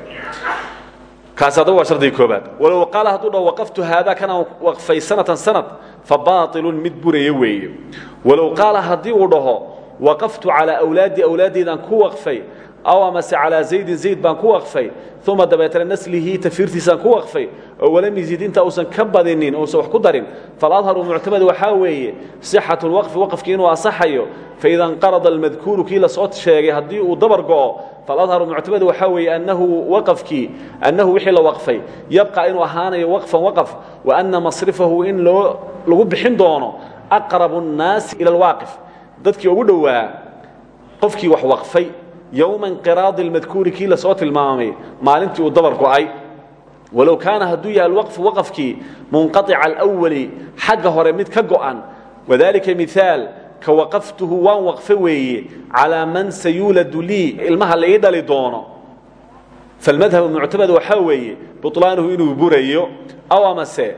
Kaasi haddaba waa shardiga koobaad walow qaala hadduu dhaho waqaftu haadaa kanaan waqfay sanatan sanad fa baailun mid buraya weeye. Walow qaala haddii uu dhaho waqaftu calaa awlaadi awlaaddeydaan ku waqfay aw amase calaa zaydin zayd baan ku waqfay uma dabeetana naslihi tafiirtiisaan ku waqfay oo walam yazid inta uusan ka badinin uusan wax ku darin faladharu muctamad waxaa weeye sixatu lwaqfi waqfkii inuu asaxayo faida inqarada almadkuuru kii la soo sheegay haddii uu dabar go'o faladharu muctamad waxaa weeye annahu waqafkii annahu wixii la waqfay yabqa inuu ahaanayo waqfan waqf wa anna masrifahu in loo lagu bixin doono aqrabu nnaasi ila alwaaqif dadkii ugu dhowaa qofkii wax waqfay yowma inqiraadi lmadkuuri kii la soo tilmaamay maalintii uu dabar go'ay walow kaana hadduu yahay alwaqfu waqafkii munqaطica alأwali xagga hore mid ka go'an wadalika miaal ka waqaftuhu waan waqfe weeye calىa man sayuuladu lii ilmaha la ii dhali doono falmadhabu muctamad waxaa weeye buطlaanuhu inuu burayo aw amase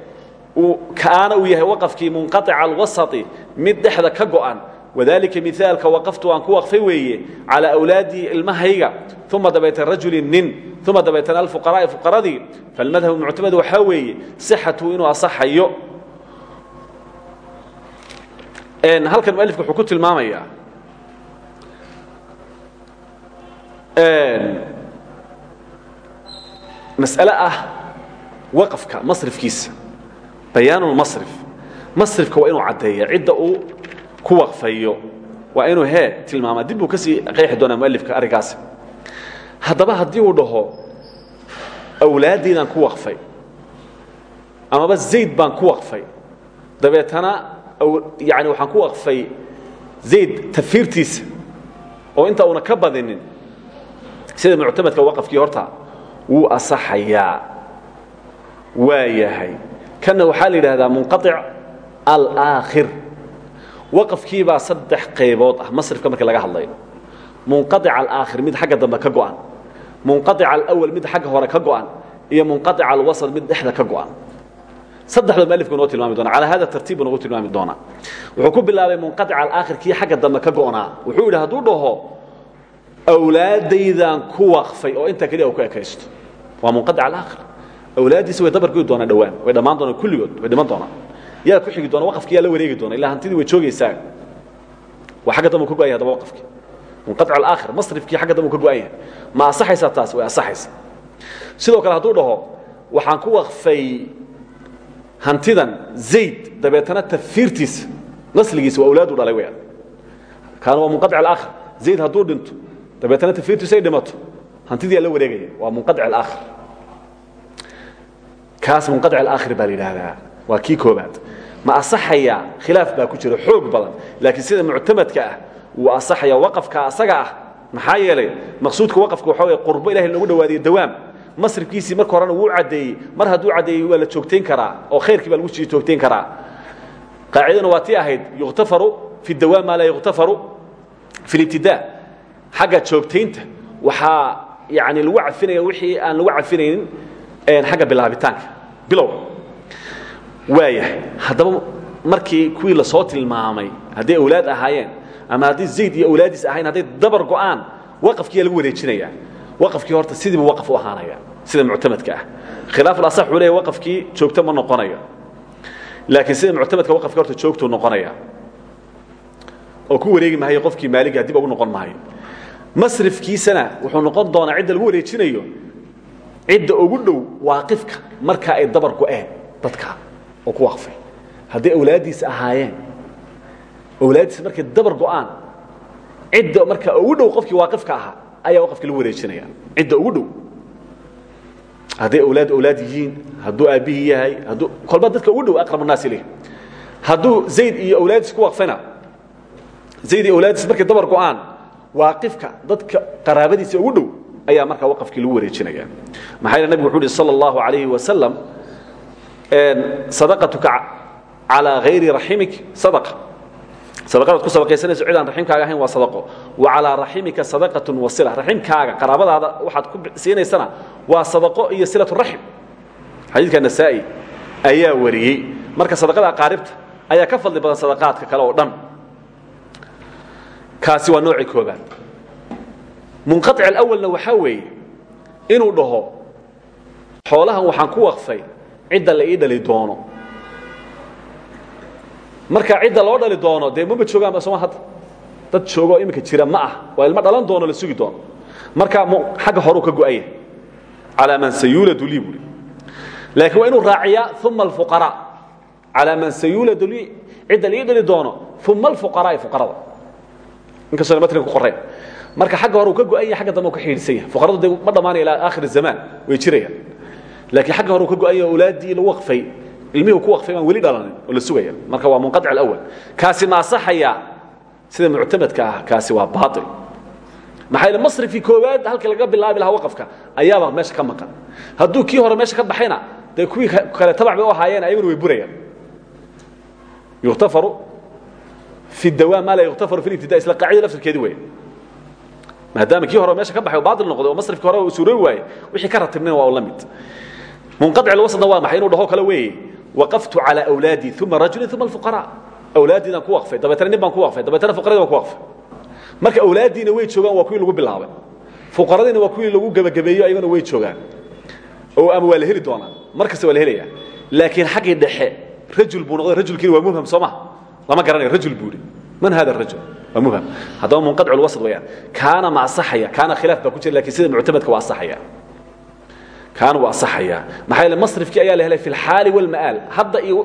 kaana uu yahay waqafkii munqaطica alwasaطi mid dhexda ka go'an wadalika miaalka waqaftu aan ku waqfay weeye calaa awlaadii ilmahayga uma dabeetn rajulin nin uma dabeetn alfuqaraai fuqaradii falmadhabu muctamad waxaa weeye sixatu inuu asaxayo. Halkan mualifku wuxuu ku tilmaamayaa. Mas'ale ah waqafka masrifkiisa bayaanulmasrif masrifka waa inuu caddeeya cidda uu ku waqfayo waa inuu hee tilmaama dib buu ka sii qeexi doonaa mualifka arrinkaasi haddaba haddii uu dhaho awlaaddeydaan ku waqfay amaba zayd baan ku waqfay. Dabeetana yani waxaan ku waqfay zayd tafiirtiisa oo inta una ka badinin sida muctamadka waqafkii horta wuu asaxayaa waa yahay kanna waxaa la yidhaahdaa munqaطic alaakhir waqafkiibaa saddex qaybood ah masrifka markii laga hadlayo munqaica alaakhir mid xagga dambe ka go'an. Munqaica alawal mid xagga hore ka go'an. Iyo munqaica alwasal mid dhexda ka go'an. Saddexda mualifku inoo tilmaami doona calaa hada tartiib noogu tilmaami doonaa. Wuxuu ku bilaabay munqaica alaakhir kii xagga dambe ka go'naa. Wuxuu yidhi hadduu dhaho awlaadaydaan ku waqfay oo intaa keliya u ku ekaysto. Waa munqaica alaakhir. Awlaaddiisa way dabar goyi doonaan dhowaan. Way dhammaan doonaan kulligood. Way dhiman doonaan yaa ku xigi doona waqafkii yaa la wareegi doona ilaa hantidii way joogaysaa waa xagga dambe ka go'an yahay hadaba waqafkii munqaطic alaakhir masrifkii xagga dambe ka go'an yahay ma asaxaysaa taas way asaxaysa sidoo kale hadduu dhaho waxaan ku waqfay hantidan zayd dabeetana tafiirtiisa nasligiisa waa awlaadu dhalay weyaan kaana waa munqaطic alaakhir zayd hadduu dhinto dabeetana tafiirtiisu ay dhimato hantidii yaa la wareegaya waa munqaطic alaakhir kaas munqaطic alaakhir baa la yidhaahdaa waa kii koobaad ma asaxayaa khilaaf baa ku jira xoog badan. Laakiin sida muctamadka ah wuu asaxaya waqafka asaga ah maxaa yeelay maqsuudka waqafka waxa wey qurbo ilahay loogu dhawaadiyo dawaam. Masrifkiisii marka horena wuu caddeeyey. Mar hadduu caddeeyey waa la joogtayn karaa oo khayrkii baa lagu sii joogtayn karaa. Qaacidana waa tii ahayd yukhtafaru fi dawaam maa laa yukhtafaru fi libtidaa xagga joogtaynta waxaa yani lagu cafinaya wixii aan lagu cafinaynin xagga bilaabitaanka. Bilowga waayahay. Haddaba markii kuwii la soo tilmaamay hadday awlaad ahaayeen ama haddii zayd iyo awlaadiis ahayn hadday dabar go'aan waqafkiyaa lagu wareejinayaa waqafkii horta sidiibu waqaf u ahaanaya sida muctamadka ah. Khilaaf asax uu leeyahy waqafkii joogto ma noqonayo laakiin sida muctamadka waqafkii horta joogtuu noqonaya oo ku wareegi maayo qofkii maaligaa dib ugu noqon maayo masrifkiisana wuxuu noqon doonaa cidda lagu wareejinayo cidda ugu dhow waaqifka markaa ay dabar go'een dadka oo ku waqfay. Hadday awlaaddiis ahaayeen awlaaddiis markay dabar go'aan cidda markaa ugu dhow qofkii waaqifka ahaa ayaa waqafka lagu wareejinaya. Cidda ugu dhow. Hadday awlaad awlaad yihiin hadduu aabbihii yahay hadduu kolba dadka ugu dhow aqrab annaas ilayh hadduu zayd iyo awlaaddiis ku waqfayna zayd iyo awlaaddiis markay dabar go'aan waaqifka dadka qaraabadiisa ugu dhow ayaa markaa waqafkii lagu wareejinaya. Maxaa yeele nabigu wuxuu uhi sala allahu calayhi wasalam sadaqatuka calaa hayri raximik sadaqa. Sadaqadaad ku sadaqaysanayso cid aan raximkaaga ahayn waa sadaqo. Wa calaa raximika sadaqatun wa sila raximkaaga qaraabadaada waxaad ku siinaysana waa sadaqo iyo silatu raxim. Xadiidka nasaa'i ayaa wariyey. Marka sadaqada aqaaribta ayaa ka fadli badan sadaqaadka kale oo dhan. Kaasi waa noocii koobaad munqaic alawalna waxaa weeye inuu dhaho xoolahan waxaan ku waqfay cidda la ii dhali doono. Marka cidda loo dhali doono dee maba joogaanba soma hadda dad joogoo iminka jira ma ah. Waa ilmo dhalan doono la sugi doono. Marka xagga horuu ka go'aya. Calaa man sayuuladu lii buuri laakiin waa inuu raaciyaa uma alfuqaraa. Calaa man sayuuladu lii cidda la ii dhali doono uma alfuqaraa'i fuqarada. Inkastoo matniga ku qoreen marka xagga hore uu ka go'an yahay xagga dambe uu ka xidhiidhsan yahay. Fuqaradu dee ma dhammaanaya ilaa aakhir zamaan way jirayaan laakiin xagga hore uu ka go'an yahay awlaaddii lagu waqfay ilmihii ku waqfay baan weli dhalanin oo la sugaya marka waa munqaطic alawal kaasi ma asaxaya sida muctamadka ah kaasi waa baaطil maxaa yeele masrifkii koowaad halkii laga bilaabi lahaa waqafka ayaaba meesha ka maqan. Hadduu kii hore meesha ka baxayna dee kuwii kale tabac bay u ahaayeen ayaguna way burayaan. Yukhtafaru fi dawaam maa laa yukhtafaru fi libtida isla qaacida laftirkeedi weeye. Maadaama kii hore meesha ka baxay oo baatil noqday oo masrifkii hore uu suuroobi waaye wixii ka ratibnina waa la mid munqaicilwasna waa maxay inuu dhaho kale weeye? Waqaftu calaa awlaadii uma rajulin uma alfuqaraa. Awlaadiidaan ku waqfay dabeetana nin baan ku waqfay dabeetana fuqaradii baan ku waqfay. Marka awlaaddiina way joogaan waa kuwii lagu bilaabay. Fuqaradiina waa kuwii lagu gebagabeeyo ayagana way joogaan. Oo ama waa la heli doonaa markasta waa la helayaa. Laakiin xaggii dhexe rajul buu noqday rajulkiina waa mubham soo maha lama garanayo rajul buu ihi man hada arajul waa mubham. Haddaba munqadcu lwasad wayaan kaana ma asaxaya kaana khilaaf baa ku jira laakiin sida muctamadka waa asaxaya kaana waa asaxaya maxaa yeele masrifkii ayaa la helay fi lxaali walma'aal hadda iyo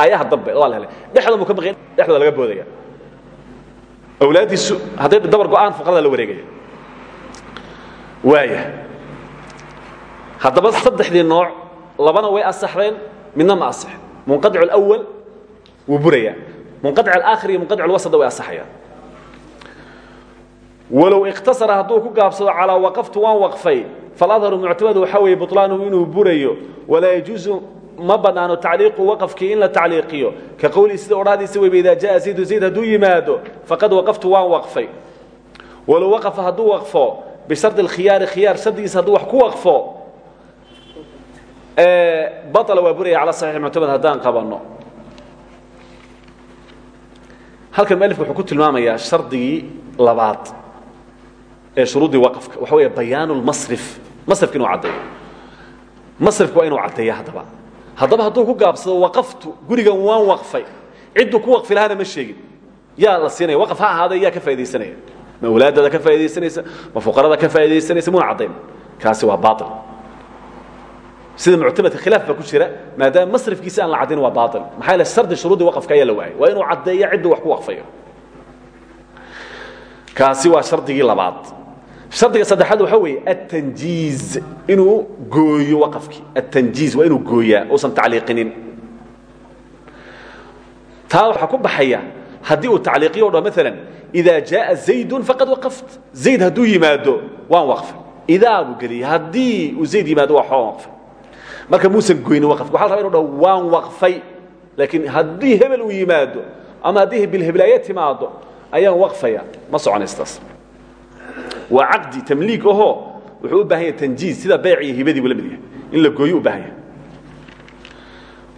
aayaha dambe waa la helay. Dhexda mu ka maqan dhexdooda laga boodaya. Awlaaddiisu hadday dabar go'aan fuqarada la wareegaya. Waaya haddaba saddexdii nooc labana way asaxdeen midna ma asaxin munqadic alawal wuu burayaa. Munqadic alaakhir iyo munqadic alwasada way asaxayaan walow ikhtasara hadduu ku gaabsado calaa waqaftu waan waqfay faladharu muctamadu waxaa weeye buطlaanuhu inuu burayo walaa yajuusu ma bannaano tacliiqu waqafkii in la tacliiqiyo ka qowlii sida odhaadiisa weyba idaa jaa zaydu zayd hadduu yimaado faqad waqaftu waan waqfay walow waqafa hadduu waqfo bishardi اlkhiyaari khiyaar shardigiisa hadduu wax ku waqfo baطla waa buraya cala saxiix muctamad haddaan qabanno halkan mualifku wuxuu ku tilmaamayaa shardigii labaad ee shuruuddii waqafka waxa weeye bayaanu lmasrif masrifka inuu caddeeyo masrifka waa inuu caddeeya haddaba. Haddaba hadduu ku gaabsado waqaftu gurigan waan waqfay. Cidduu ku waqfi lahaana ma sheegin. Yaa la siinaya waqaf ha ahaadee yaa ka faaidaysanaya ma awlaadada ka faa'idaysanaysa ma fuqarada ka faa'idaysanaysa muna caddayn kaasi waa baail sida muctamadka khilaaf baa ku jira maadaama masrifkiisa aan la caddayn waa baail maxaa yeele shardi shuruuddii waqafka ayaa la waayay. Waa inuu caddeeyo cidduu wax ku waqfayo kaasi waa shardigii labaad shardiga saddexaad waxaa weeye atanjiiz inuu gooyo waqafkii atanjiiz waa inuu gooyaa uusan tacliiqinin. Taa waxaa ku baxaya haddii uu tacliiqiyo o dha maalan idaa jaaa zaydun faqad waqaft. Zayd hadduu yimaado waan waqfay. Idaa buu geliyey haddii uu zayd yimaado waa waan waqfay. Marka muusan goynin waqafka waxa la raba inu dhaho waan waqfay. Laakiin haddii hebel uu yimaado ama haddii bilheblaaye timaado ayaan waqfaya. Ma soconaystaas waa caqdi tamliig ahoo wuxuu u baahan yahay tanjiiz sida bayc iyo hibadii buu la mid yahay. In la gooyo u baahan yahay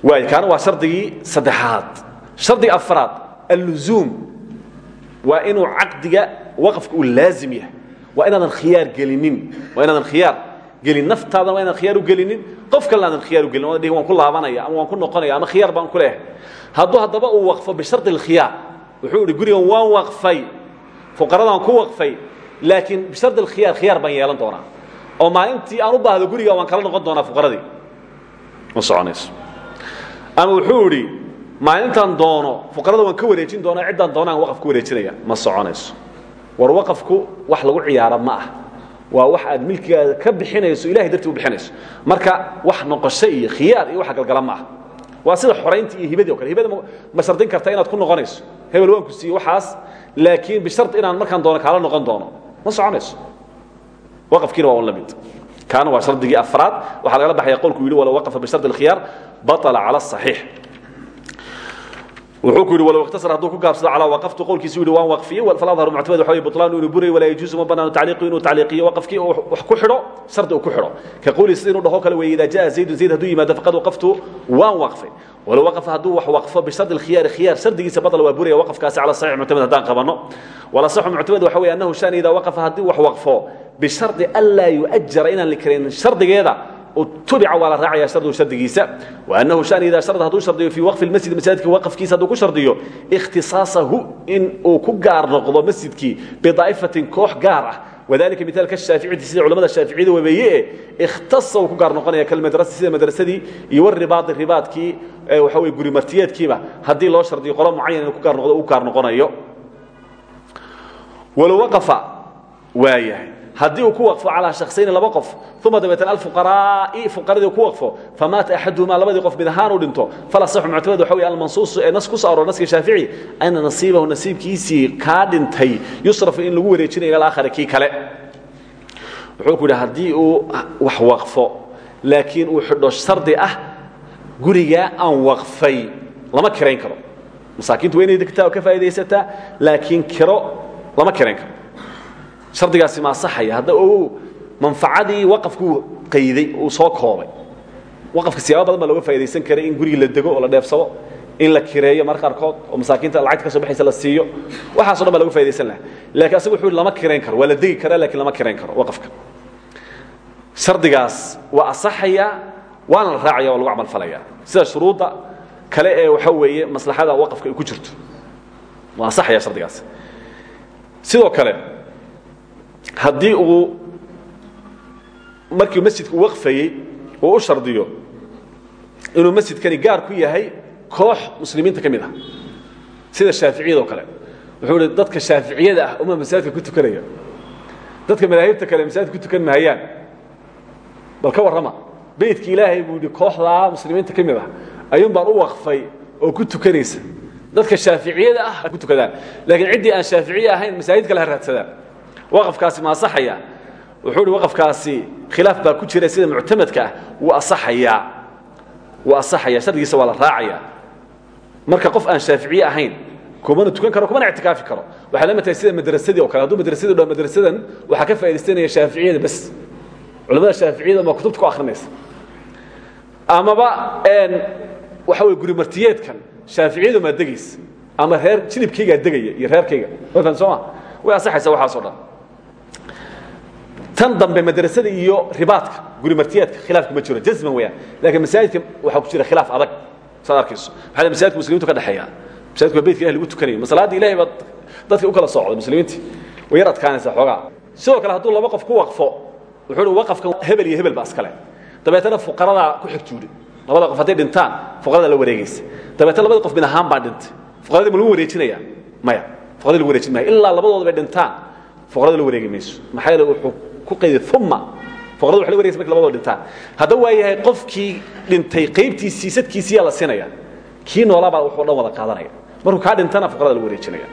waay kaana waa shardigii saddexaad. Shardiga afraad alluzuum. Waa inuu caqdiga waqafka uu laazim yahay. Waa inaadan khiyaar gelinin. Waa inaadan khiyaar gelin. Naftaadana waa inaadan khiyaar u gelinin. Qof kalena aadan khiyaar u gelin. Waan dhihi waan ku laabanaya ama waan ku noqonaya ama khiyaar baan ku leeyahay. Hadduu haddaba uu waqfo bishardi alkhiyaar wuxuu idhi gurigan waan waqfay. Fuqaradaan ku waqfay laakiin bishardi alkhiyaar khiyaar baan yeelan doonaa. Oo maalintii aan u baahdo guriga waan kala noqon doonaa fuqaradii. Ma soconayso ama wuxuu idhi maalintaan doono fuqarada waan ka wareejin doonaa ciddaan doonaan waqaf ka wareejinaya. Ma soconayso war waqafku wax lagu ciyaara ma ah. Waa wax aad milkigaada ka bixinayso ilahay dartii u bixinayso. Marka wax noqosho iyo khiyaar iyo waxa galgala ma ah. Waa sida xorayntii iyo hibadii o kale. Hibada ma shardin karta inaad ku noqonayso hebel waan ku siiye waxaas. Laakiin bishart inaan markaan doono kaala noqon doono ma soconayso? Waqafkiina waa la mid kaana waa shardigii afraad. Waxaa lagala baxaya qolku yidhi walow waqafa bishardi alkhiyaar baطala cala asaxiix wuxuu ku yidhi walow ikhtasar hadduu ku gaabsado calaa waqaftu qowlkiisu yidhi waan waqfiyey faladharu muctamad waxa weye butlaanu inuu burayo walaa yajuusu ma banaano tacliiqu inuu tacliiqiyo waqafkii oo wax ku xidho shardi uu ku xidho. Ka qowlii sida inuu dhaho kale weeye idaa jaa zaydun zayd hadduu yimaado faqad waqaftu waan waqfay. Walow waqafa hadduu wax waqfo bishardi alkhiyaari khiyaar shardigiisa badal waa buraya waqafkaasi cala saxiix muctamad haddaan qabanno wala saxu muctamad waxa weeye annahu shan idaa waqafa haddii wax waqfo bishardi anlaa yu'ajara inaan la karayn shardigeeda tubica waa la raacaya shardigu shardigiisa. Waannahu shan idaa sharda hadduu shardiyo fii waqfi lmasjid masaajidka waqafkiisa hadduu ku shardiyo ikhtisaasahu in uu ku gaar noqdo masjidkii bidaa'ifatin koox gaar ah. Wadalika mitaalka shaaficiyati sida culamada shaaficiyada wabeeye ee ikhtasa uu ku gaar noqonaya kalmadrasa sida madrasadii iyo waribaadi ribaadkii waxa weye guri martiyeedkiiba haddii loo shardiyo qolo mucayan inuu ku gaar noqdo uu gaar noqonayo. Walow waqafa waa yahay haddii uu ku waqfo calaa shakhsayni laba qof uma dabeetana alfuqaraa'i fuqaradii ku waqfo famaata axaduhumaa labadii qof mid ahaan uu dhinto falasaxu muctamad waxa weye almansuusu ee nas ku soo aroor naska shaafici nasiibahu nasiibkiisii kaa dhintay yusrafu in lagu wareejinayo ila aakhari kii kale. Wuxuu ku yidhi haddii uu wax waqfo laakiin uu xidho shardi ah gurigaa aan waqfay lama kirayn karo. Masaakiintu waa inay oo ka faa'idaysataa laakiin kiro lama kirayn karo shardigaasi ma asaxaya hadda uu manfacadii waqafkuu qayday uu soo koobay. Waqafka siyaabo badan baa looga faa'idaysan karay in gurigii la dego oo la dheefsado in la kireeyo marka qaarkood oo masaakiinta lacagta ka soo baxaysa la siiyo. Waxaaso dhan baa loga faa'idaysan laha laakiin asagu wuxuu lama kirayn karo. Waa la degi karaa lakiin lama kirayn karo waqafka. Shardigaas waa asaxaya waana la raacaya waa lagu camal falaya. Sida shuruudda kale ee waxa weeye maslaxada waqafka ay ku jirto. Waa asaxaya shardigaas. Sidoo kale haddii uu markii masjidku waqfayey uu u shardiyo inuu masjidkani gaar ku yahay koox muslimiinta ka mid ah sida shaaficiyada oo kale. Wuxuu ihi dadka shaaficiyada ah uma masaajidka ku tukanaya dadka madaahibta kale masaajidka ku tukan mahayaan bal ka warrama beydka ilaahay buu yidhi kooxdaa muslimiinta ka mid ah ayuun baan u waqfay oo ku tukanaysa. Dadka shaaficiyada ah ku tukadaan. Laakiin ciddii aan shaaficiye ahayn masaajid kale ha raadsadaan waqafkaasi ma asaxaya wuxuu ihi waqafkaasi khilaaf baa ku jira sida muctamadka ah wuu asaxayaa wuu asaxaya shardigiisa waa la raacaya. Marka qof aan shaaficiye ahayn kumana tukan karo kumana ictikaafi karo. Waxay la mid tahay sida madrasadii oo kale. Hadduu madrasadii dhaho madrasadan waxaa ka faaidaystanaya shaaficiyada bas culamada shaaficiyada ma kutubta ku akrinaysa amaba waxa wey guri martiyeedkan shaaficiyadu maa degaysa. Ama reer jilibkaygaa degaya iyo reerkayga sooma way asaxaysa waxaasoo dhan tan dambe madrasada iyo ribaadka guri martiyeedka khilaafka ma jiro jazman weeyaan. Laakiin masaajidka waxaa ku jira khilaaf adag saad arkayso. Maxaa masaajidka muslimiintu ka dhexeeya? Masaajidku waa beydka ilahi lagu tukanayo masalaadda ilahay baa dadka u kala socda muslimiintii. Way yar adkaanaysaa xoogaa. Sidoo kale hadduu laba qof ku waqfo wuxuu uhi waqafkan hebel iyo hebel baa iskale dabeetana fuqaradaa ku xigjuudhi labada qof hadday dhintaan fuqarada la wareegaysa. Dabeetana labadii qof mid ahaan baa dhintay. Fuqaradii ma lagu wareejinaya? Maya. Fuqaradii lagu wareejin maya ilaa labadooda bay dhintaan. Fuqarada la wareegi mayso. Maxaa yeele wuxuu ku qayday uma fuqarada waxa la waregaysa markii labadooda dhintaan haddaba waa yahay qofkii dhintay qaybtiisii sadkiisiyaa la siinaya kii noolaabaa wuxuu dhan wada qaadanaya. Markuu kaa dhintana fuqarada la wareejinaya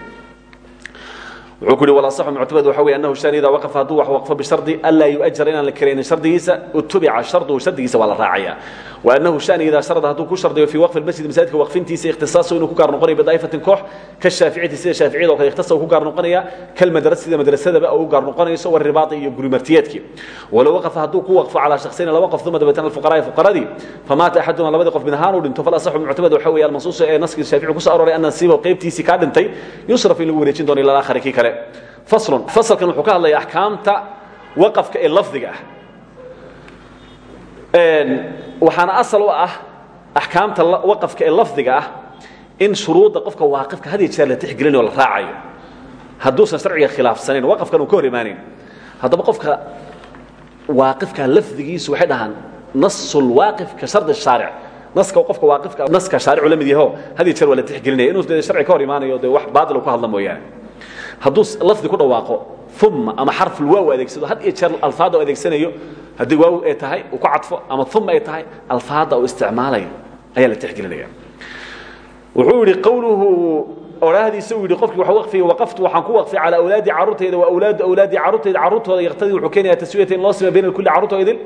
wuxuu ku yidhi walasaxu muctamad waxa wey annahu shani idaa waqafa hadduu wax waqfo bishardi anlaa yu'ajara inaan la keraynin shardigiisa utubica sharduhu shardigiisa waa la raacayaa wa annahu shani idaa sharda hadduu ku shardiyo fii waqfi almasjid masaajidka waqfintiisa ikhtisaasu inuu ku gaar noqonayo bidaa'ifatin koox kashaaficiyati sida shaaficiyada oo kale ikhtisau ku gaar noqonaya kalmadrasa sida madrasadaba oo u gaar noqonayso waribaadi iyo gurimartiyeedkii walow waqafa hadduu ku waqfo calaa shakhsayna laba qof duma dabeetana alfuqaraa fuqaradii famaata axaduma labadii qof min ahaan uu dhinto falasaxu muctamad waxa weeye almansuusa ee naskii shaafici ku soo aroray ana nasiibahu qaybtiisii kaa dhintay yusraf in lagu wareejin doono ilaa aakhari kii kale faslun. Fasalkan wuxuu ka hadlaya axkaamta waqafka ee lafdiga ah. Waxaana asal u ah axkaamta waqafka ee lafdiga ah in shuruudda qofka waaqifka had iyo jeer la tixgelinayo la raacayo. Hadduusan sharciga khilaafsanayn waqafkan uu ka hor imaanayn haddaba qofka waaqifka lafdigiisu waxay dhahaan nasulwaaqif ka shardi shaaric. Naska qofka waaqifka naska shaaricu la mid yaho had iyo jeer waa la tixgelinaya inuu de sharci ka hor imaanayo dee wax baadil u ka hadla mooyaane hadduu lafdi ku dhawaaqo uma ama xarfulwaaw adeegsado had iyo jeer alfaada u adeegsanayo haddii waaw ay tahay uu ku cadfo ama uma ay tahay alfaada uu isticmaalayo ayaa la tixgelinaya. Wuxuu yidhi qowluhu oraahdiisa uu yidhi qofkii wax waqfiya waqaftu waxaan ku waqfay calaa awlaadi carruurtayda wa awlaadu awlaadi carruurtayda carruurtooda yaqtadii wuxuu keenayaa taswiyata in loo sima bayna kulli carruurtoo idin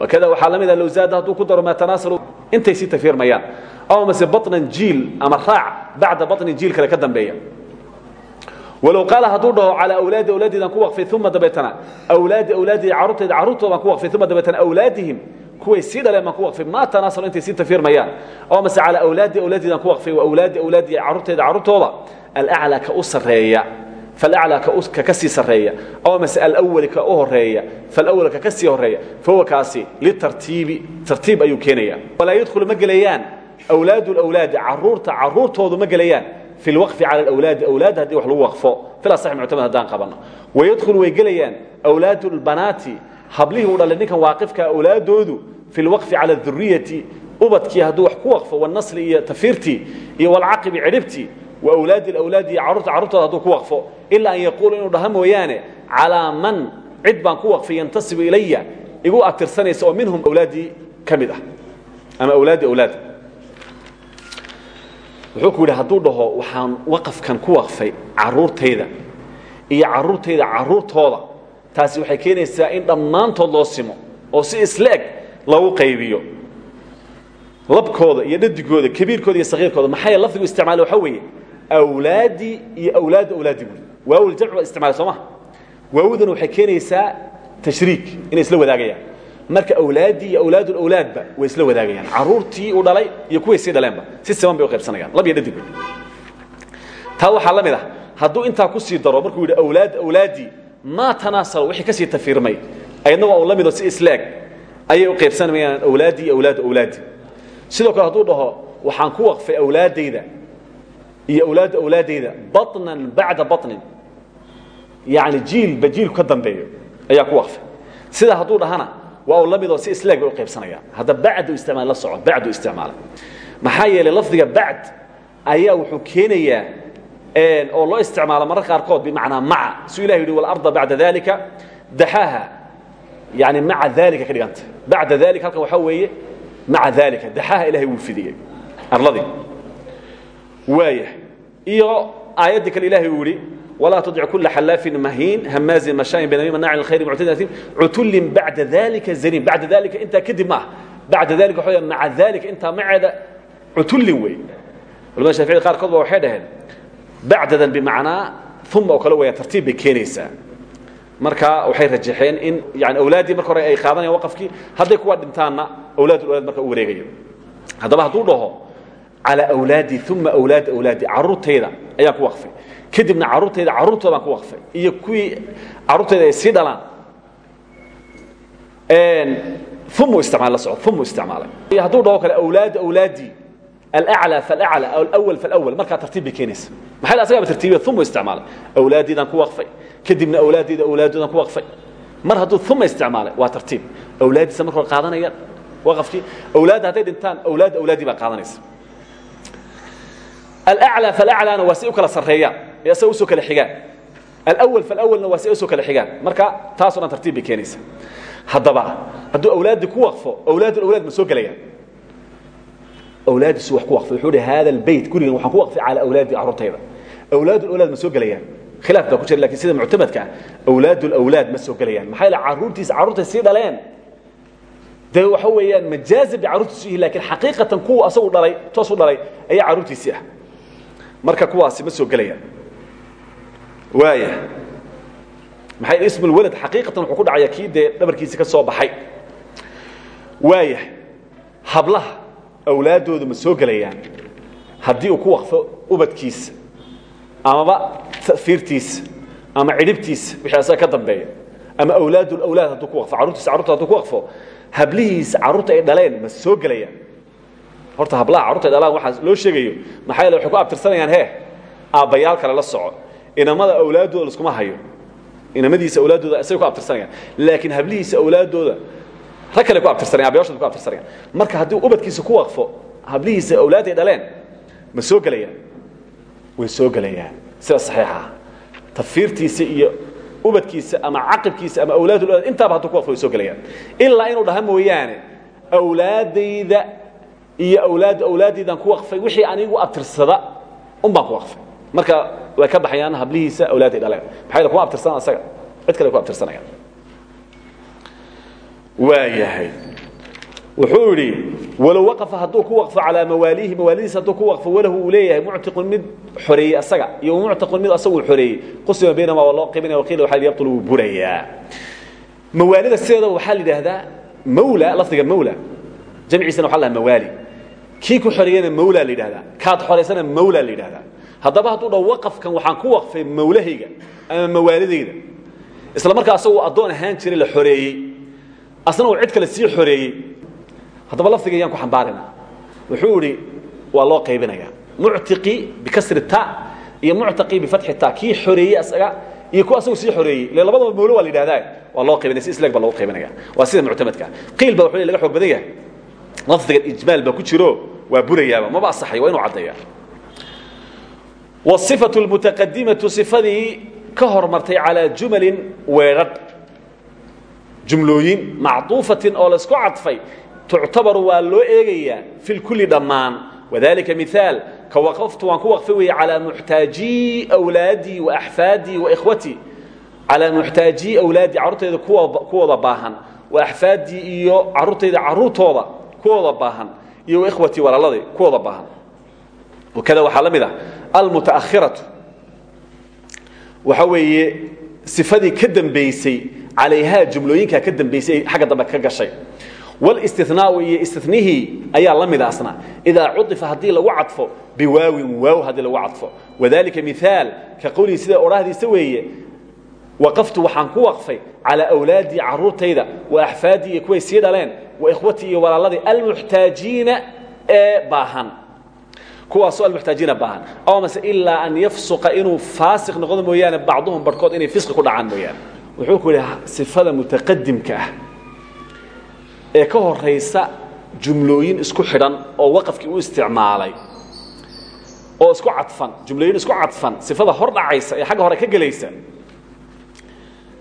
wakada waxaa la mid ah low zaada hadduu ku daro maa tanaasalu intay sii tafiirmayaan aw mase batnan jiil ama raac bacda baطni jiil kale ka dambeeya walow qaala hadduu dhaho calaa awlaadi awlaadiidaan ku waqfay uma dabeetana. Awlaadi awlaadii carruurtayda carruurtoodaan ku waqfay uma dabeetana awlaadihim kuway sii dhaleen baan ku waqfay. Maa tanaasalo intay sii tafiirmayaan oo mase calaa awlaadi awlaadiidaan ku waqfay wa awlaadi awlaadii carruurtayda carruurtooda alaclaa ka u sarreeya. Falaclaa ka ka sii sarreeya. Oo mase alawali ka u horreeya falawal ka ka sii horreeya fahuwa kaasi litartiibi tartiib ayuu keenaya walaa yadkhulu ma gelayaan. Awlaadu lawlaadi carruurta carruurtoodu ma gelayaan fi اlwaqfi cala alawlaadi awlaad haddii wax lagu waqfo fil asax muctamad haddaan qabanno wayadkhulu way gelayaan awlaadu اlbanaati hablihii u dhalay ninkan waaqifka awlaadoodu fi lwaqfi cala duriyati ubadkii hadduu wax ku waqfo wanasli iyo tafiirtii iyo walcaqibi cidhibtii waawlaadi alawlaadi iyo carruurta carruurtooda hadduu ku waqfo ilaa an yaquula inuu dhaha mooyaane calaa man cid baan ku waqfay yantasibu ilaya igu atirsanaysa oo minhum awlaadii ka mid ah ama awlaadi awlaad wuxuu ku yidhi hadduu dhaho waxaan waqafkan ku waqfay carruurtayda iyo carruurtayda carruurtooda taasi waxay keenaysaa in dhammaantood loo simo oo si isleeg lagu qaybiyo. Labkooda iyo dhadigooda kabiirkooda iyo sakiirkooda maxaa yeele lafdigu isticmaale waxaa weeye awlaadii iyo awlaadu awlaadi buuri waawul jamc baa isticmaale soo maha waawudana waxay keenaysaa tashriik inay isla wadaagayaan marka awlaadii iyo awlaadu awlaadba way isla wadaagayaan. Caruurtii uu dhalay iyo kuway sii dhaleenba si siman bay u qaybsanayaan lab iyo dhadig bay. Taa waxaa la mid ah hadduu intaa ku sii daro markuu yidhi awlaad awlaadii maa tanaasalo wixii ka sii tafiirmay ayadna waa uu la mido si islaag ayay u qaybsanayaan awlaadii iyo awlaadu awlaadi sidoo kale hadduu dhaho waxaan ku waqfay awlaadayda iyo awlaadu awlaadayda baطnan bacda baطnin yacni jiilba jiilku ka dambeeyo ayaa ku waqfay. Sidaa hadduu dhahana waa uu la midoo si islaag bay u qaybsanayaan. Hadda bacdu isticmaal la soco bacdu isticmaala. Maxaa yeelay lafdiga bacd ayaa wuxuu keenayaa oo loo isticmaalo mararka qaarkood bimacnaa maca. Suu ilah yidhi walarda bacda dalika daxaaha. Yani maca dalika ka dhiganta. Bacda dalika halkan waxaa weeye maca dalika daxaaha ilahay wuu fidiyey. Arladii. Waaya iyo aayaddii kale ilahay uu yidhi ولا تطع كل حلاف مهين هماز مشاء بنميم مناع الخير معتد اثيم عتل بعد ذلك زنيم بعد ذلك انت كذب معه بعد ذلك وحويا مع ذلك انت مع عتل وي ولما الشافعي قال قضوا وحيدهن بعد ذا بمعنى ثم وكلا ويا ترتيب بكينيسا marka waxay rajaxeen in yani awlaadii marka hore ay qaadanayaan waqafkii hadday kuwa dhintaanna awlaad awlaad marka u wareegayo haddaba hadduu dhaho calaa awlaadi uma awlaad awlaadi carruurtayda ayaan ku waqfay kadibna carruurtayda carruurtoodaan ku waqfay iyo kuwii carruurtayda ay sii dhalaan umu isticmaal la socdo umu isticmaalay hadduu dhaho kale awlaad awlaadii alaclى falaclى aw alawal falawal markaa tartiib bay keenaysa maxay la asagaba tartiibiya umu isticmaalay awlaadiidaan ku waqfay kadibna awlaadayda awlaadoodaan ku waqfay mar hadduu uma isticmaalay waa tartiib awlaadiisa marka hore qaadanaya waqafkii awlaadda hadday dhintaan awlaad awlaadii baa qaadanaysa alaclى falaclana waa si u kala sarreeyaan ee asaga u soo kala xigaan. Alawal falawalna waa si u soo kala xigaan. Marka taasoo dhan tartiib bay keenaysa haddaba hadduu awlaaddii ku waqfo awlaad awlaad ma soo gelayaan awlaadiisu wax ku waqfay wuxuu hi hada albayt gurigan waxaan ku waqfay calaa awlaadi carruurtayda. Awlaad awlaad ma soo gelayaan khilaaf baa ku jira laakiin sida muctamadka ah awlaad awlaad ma soo gelayaan maxaa yeele carruurtiisa carruurtay sii dhaleen. Dee waxa weeyaan majaazi bay carruurtiisu yihiin laakiin xaqiiqatan kuwa asagu dhalay toos u dhalay ayaa carruurtiisii ah marka kuwaasi ma soo gelayaan. Waaya maxay ismu lwalad xaqiiqatan wuxuu ku dhacaya kii dee ka soo baxay? Waaya hablaha awlaaddooda ma soo gelayaan. Haddii uu ku waqfo ubadkiisa amaba tafiirtiisa ama cidhibtiisa wixii ka dambeeya ama awlaad awlaad hadduu ku waqfo carruurtiisa carruurta ku waqfo hablihiisa carruurta ay dhaleen ma soo gelayaan horta hablaha carruurta ay dhalaan waxaa loo sheegayo maxaa yeele waxay ku abtirsanayaan hee aabbayaal kale la soco inamada awlaaddooda laskuma hayo. Inamadiisa awlaaddooda isagay ku abtirsanayaan laakiin hablihiisa awlaaddooda rag kale ku abtirsanayan abayaashooda ku abtirsanayaan. Marka haddii ubadkiisa ku waqfo hablihiisa awlaadday dhaleen ma soo gelayaan way soo gelayaan sida saxiixa tafiirtiisa iyo ubadkiisa ama caqibkiisa ama awlaad awlaad intaaba hadduu ku waqfo way soo gelayaan ilaa inuu dhaha mooyaane awlaadayda iyo awlaad awlaadaydan ku waqfay wixii anigu abtirsada un baan ku waqfay. Marka way ka baxayaan hablihiisa awlaadday dhaleen. Maxay kuma abtirsanaan asaga? Cid kale ku abtirsanayaan waa yahay wuxuu idhi walow waqafa hadduu ku waqfo calaa mawaaliihi mawaalidiis hadduu ku waqfo walahu uu leeyahay muctiqun mid xoreeyey asaga iyo muctiqun mid asagu xoreeyey qusima baynahuma waa loo qaybinaya waqiila waxaa yabtul wuu burayaa. Mawaalida sideeda waxaa la yidhaahdaa mawla lafdiga mawla jamciisana waxa la dhaha mawaali kii ku xoreeyana mawla la yidhahdaa. Kaad xoraysana mawla la yidhahdaa. Haddaba hadduu dhaho waqafkan waxaan ku waqfay mawlahayga ama mawaalidayda. Isla markaa asagoo addoon ahaan jiray la xoreeyey. Asna uu cid kale sii xoreeyey. Haddaba lafdiga yaan ku xambaarina. Wuxuu idhi waa loo qaybinaya muctiqi bikasri ta iyo muctaqi bifatxi ta. Kii xoreeyey asaga iyo ku asagu sii xoreeyey. Ile labadaba mawlo waa la yidhahdaa. Waa loo qaybinaya. Si isleeg baa loogu qaybinaya. Waa sida muctamadka. Qiil baa wuxuu laga xoog badan yahay lafdigan ijmaal baa ku jiro waa burayaaba maba asaxayo waa inuu caddeeya والصفة المتقدمة صفadii ka hormartay عalى juمل weedhadh jumlooyin macطuufaةi oo laisku cadfay tuctabar waa loo eegayaa في الكuli dhammaan وذalika مثاaل ka wqftu waan ku wqfi weye عalى محتaaجي أwlaadii وأحفاadii وإkhوatي عalى محتaaجي أwlaadii carruurtayda kuwooda baahan وأحفاadii iyo carruurtayda carruurtooda kuwooda baahan iyo إkhوatي walaaladii kuwooda baahan wakada waxaa la mid ah almutaakhiratu waxa weeye sifadii ka dambaysay calayhaa jumlooyinkaa ka dambaysay ay xagga dambe ka gashay wاlistinaau iyo istinihii ayaa la mida asna idaa cuطifa haddii lagu cadfo biwaawin waaw haddii lagu cadfo wadalika miaal ka qowlihi sida odhahdiisa weeye waqaftu waxaan ku waqfay calىa awlaadii caruurtayda waaxfaadii iyo kuway sii dhaleen waikhwatii iyo walaaladii almuxtaajiina ee baahan kuwaasoo almuxtaajiina baahan aw mase ilaa an yafsuqa inuu faasiq noqdo mooyaane bacduhum barhkood inay fisqi ku dhacaan mooyaane wuxuu ku yidhi sifada mutaqadimka ah ee ka horaysa jumlooyin isku xidhan oo waqafkii u isticmaalay oo isku cadfan jumlooyin isku cadfan sifada hor dhacaysa ee xagga hore ka gelaysa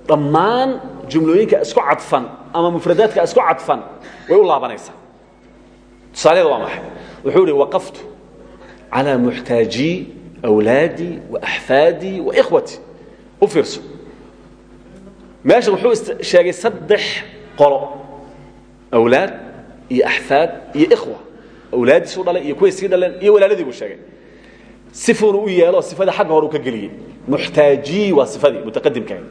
dhammaan jumlooyinka isku cadfan ama mufradaadka isku cadfan way u laabanaysaa. Tusaaleda waa maxay? Wuxuu ihi waqaftu calىa muxtaajii awlaadii waaxfaadii wakhwatii u fiirso. Meeshan wuxuu sheegay saddex qolo awlaad iyo axfaad iyo ikhwa. Awlaaddiisuu dhalay iyo kuway sii dhaleen iyo walaaladii buu sheegay. Sifuunu u yeelo sifadii xagga hore u ka geliyey. Muxtaajii waa sifadii mutaqadimkahay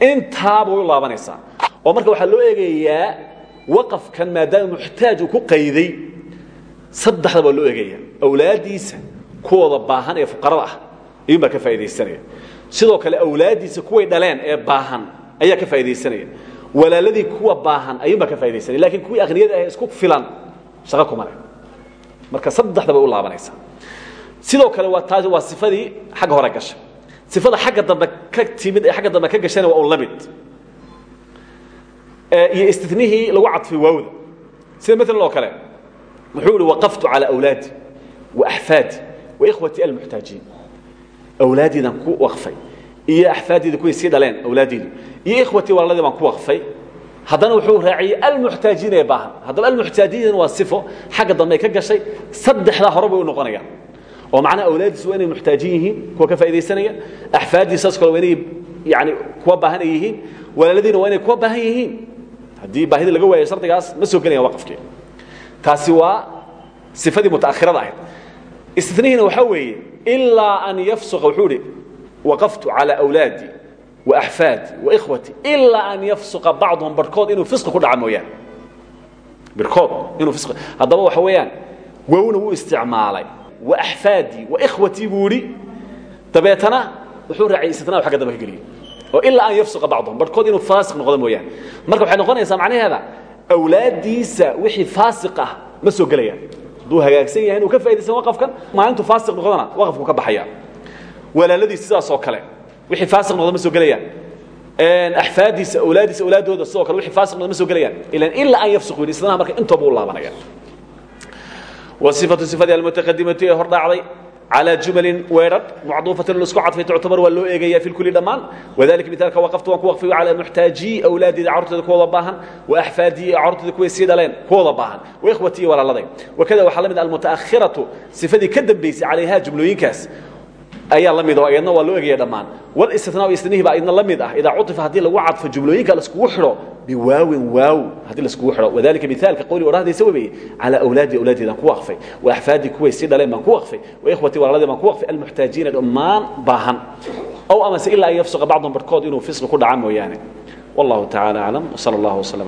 intaaba way u laabanaysaa oo marka waxaa loo eegayaa waqafkan maadaama muxtaaj uu ku qayday saddexda baa loo eegaya awlaaddiisa kuwooda baahan ee fuqarada ah ayuun baa ka faa'idaysanaya sidoo kale awlaaddiisa kuway dhaleen ee baahan ayaa ka faa'idaysanaya walaaladii kuwa baahan ayuun baa ka faa'idaysanaya lakiin kuwii akhniyada ah isku filan shaqo kuma leh. Marka saddexda bay u laabanaysaa sidoo kale waa taasi waa sifadii xagga hore gashay sifada xagga dambe ka timid ee xagga dambe ka gashayna waa un la mid. Iyo istinihii lagu cadfay waawda. Sida maalan oo kale wuxuu ihi waqaftu calى awlaadi waaxfaadi waikhwati almuxtaajiin awlaadiidan ku waqfay iyo axfaaddiida kuway sii dhaleen awlaaddiidu iyo ikhwatii walaaladii baan ku waqfay. Haddana wuxuu raaciyey almuxtaajiin ee baahan. Haddaba almuxtaajiin waa sifo xagga dambe ka gashay saddexdaa hore bay u noqonayaan oo macnaha awlaaddiisu waa inay muxtaajin yihiin kuwa ka faa'idaysanaya axfaaddiisa saas kale waa inay yani kuwa baahan ay yihiin walaaladiina waa inay kuwa baahan yihiin. Haddii baahida laga waayo shardigaas ma soo gelayaan waqafkii taasi waa sifadii mutaakhirada ahayd. Istinihiina waxaa weeye ilaa an yafsuqa wuxuu ihi waqaftu calى awlaadi waaxfaadi waikhwati ilaa an yafsuqa bacduhum barhkood inuu fisqi ku dhaca mooyaane. Birkood inuu fisqi haddaba waxa weeyaan wowna wuu isticmaalay waaxfaadii waikhwatii buu idhi dabeetana wuxuu raaciyay istinaa xagga dambe ka geliyey oo ilaa an yafsuqa bacduhum barhkood inuu faasiq noqdo mooyaane. Marka waxay noqonaysaa macnaheeda awlaaddiisa wixii faasiq ah ma soo gelayaan. Hadduu hagaagsan yahay inuu ka faa'idaysan waqafkan maalintuu faasiq noqdona waqafku ka baxaya walaaladiisa sidaas oo kale wixii faasiq noqda ma soo gelayaan. Axfaadiisa awlaadiisa awlaadooda sidoo kale wixii faasiq noqda ma soo gelayaan. Ilan ilaa an yafsuqu yidhi isnaha marka intooba u laabanaya wasifatu sifadii almutaqadimatu ee hor dhaacday على جمل ويرد معطوفة لسكو عطفة تعتبر ولو إيجايا في الكل دمان وذلك مثال وقفت وانكو وقفي على محتاجي أولادي عرض كوضا باهن وأحفادي عرض كوي سيدا لين كوضا باهن وإخوتي ولا لدي وكذا وحلمت المتأخرة صفدي كدب بيسي عليها جملوين كاس ayaa la mid oo ayadna waa loo egaya dhammaan. Wal istithnaa istinihi baa ayadna la mid ah. Idaa cutifa haddii lagu cadfo jumlooyinka la iskugu xidho biwaawin waaw haddii laiskugu xidho. Wadalika miaalka qowli odhahdaysa weeye calaa awlaadi awlaadeedaan ku waqfay. Wa axfaadii kuway sii dhaleen baan ku waqfay. Wa ikhwatii walaaladii baan ku waqfay. Almuxtaajiina dhammaan baahan. Ow amase ilaa an yafsuqa bacdum barhkood inuu fisqi ku dhaca mooyaane. Wallahu tacaala aclam wsala allah wslam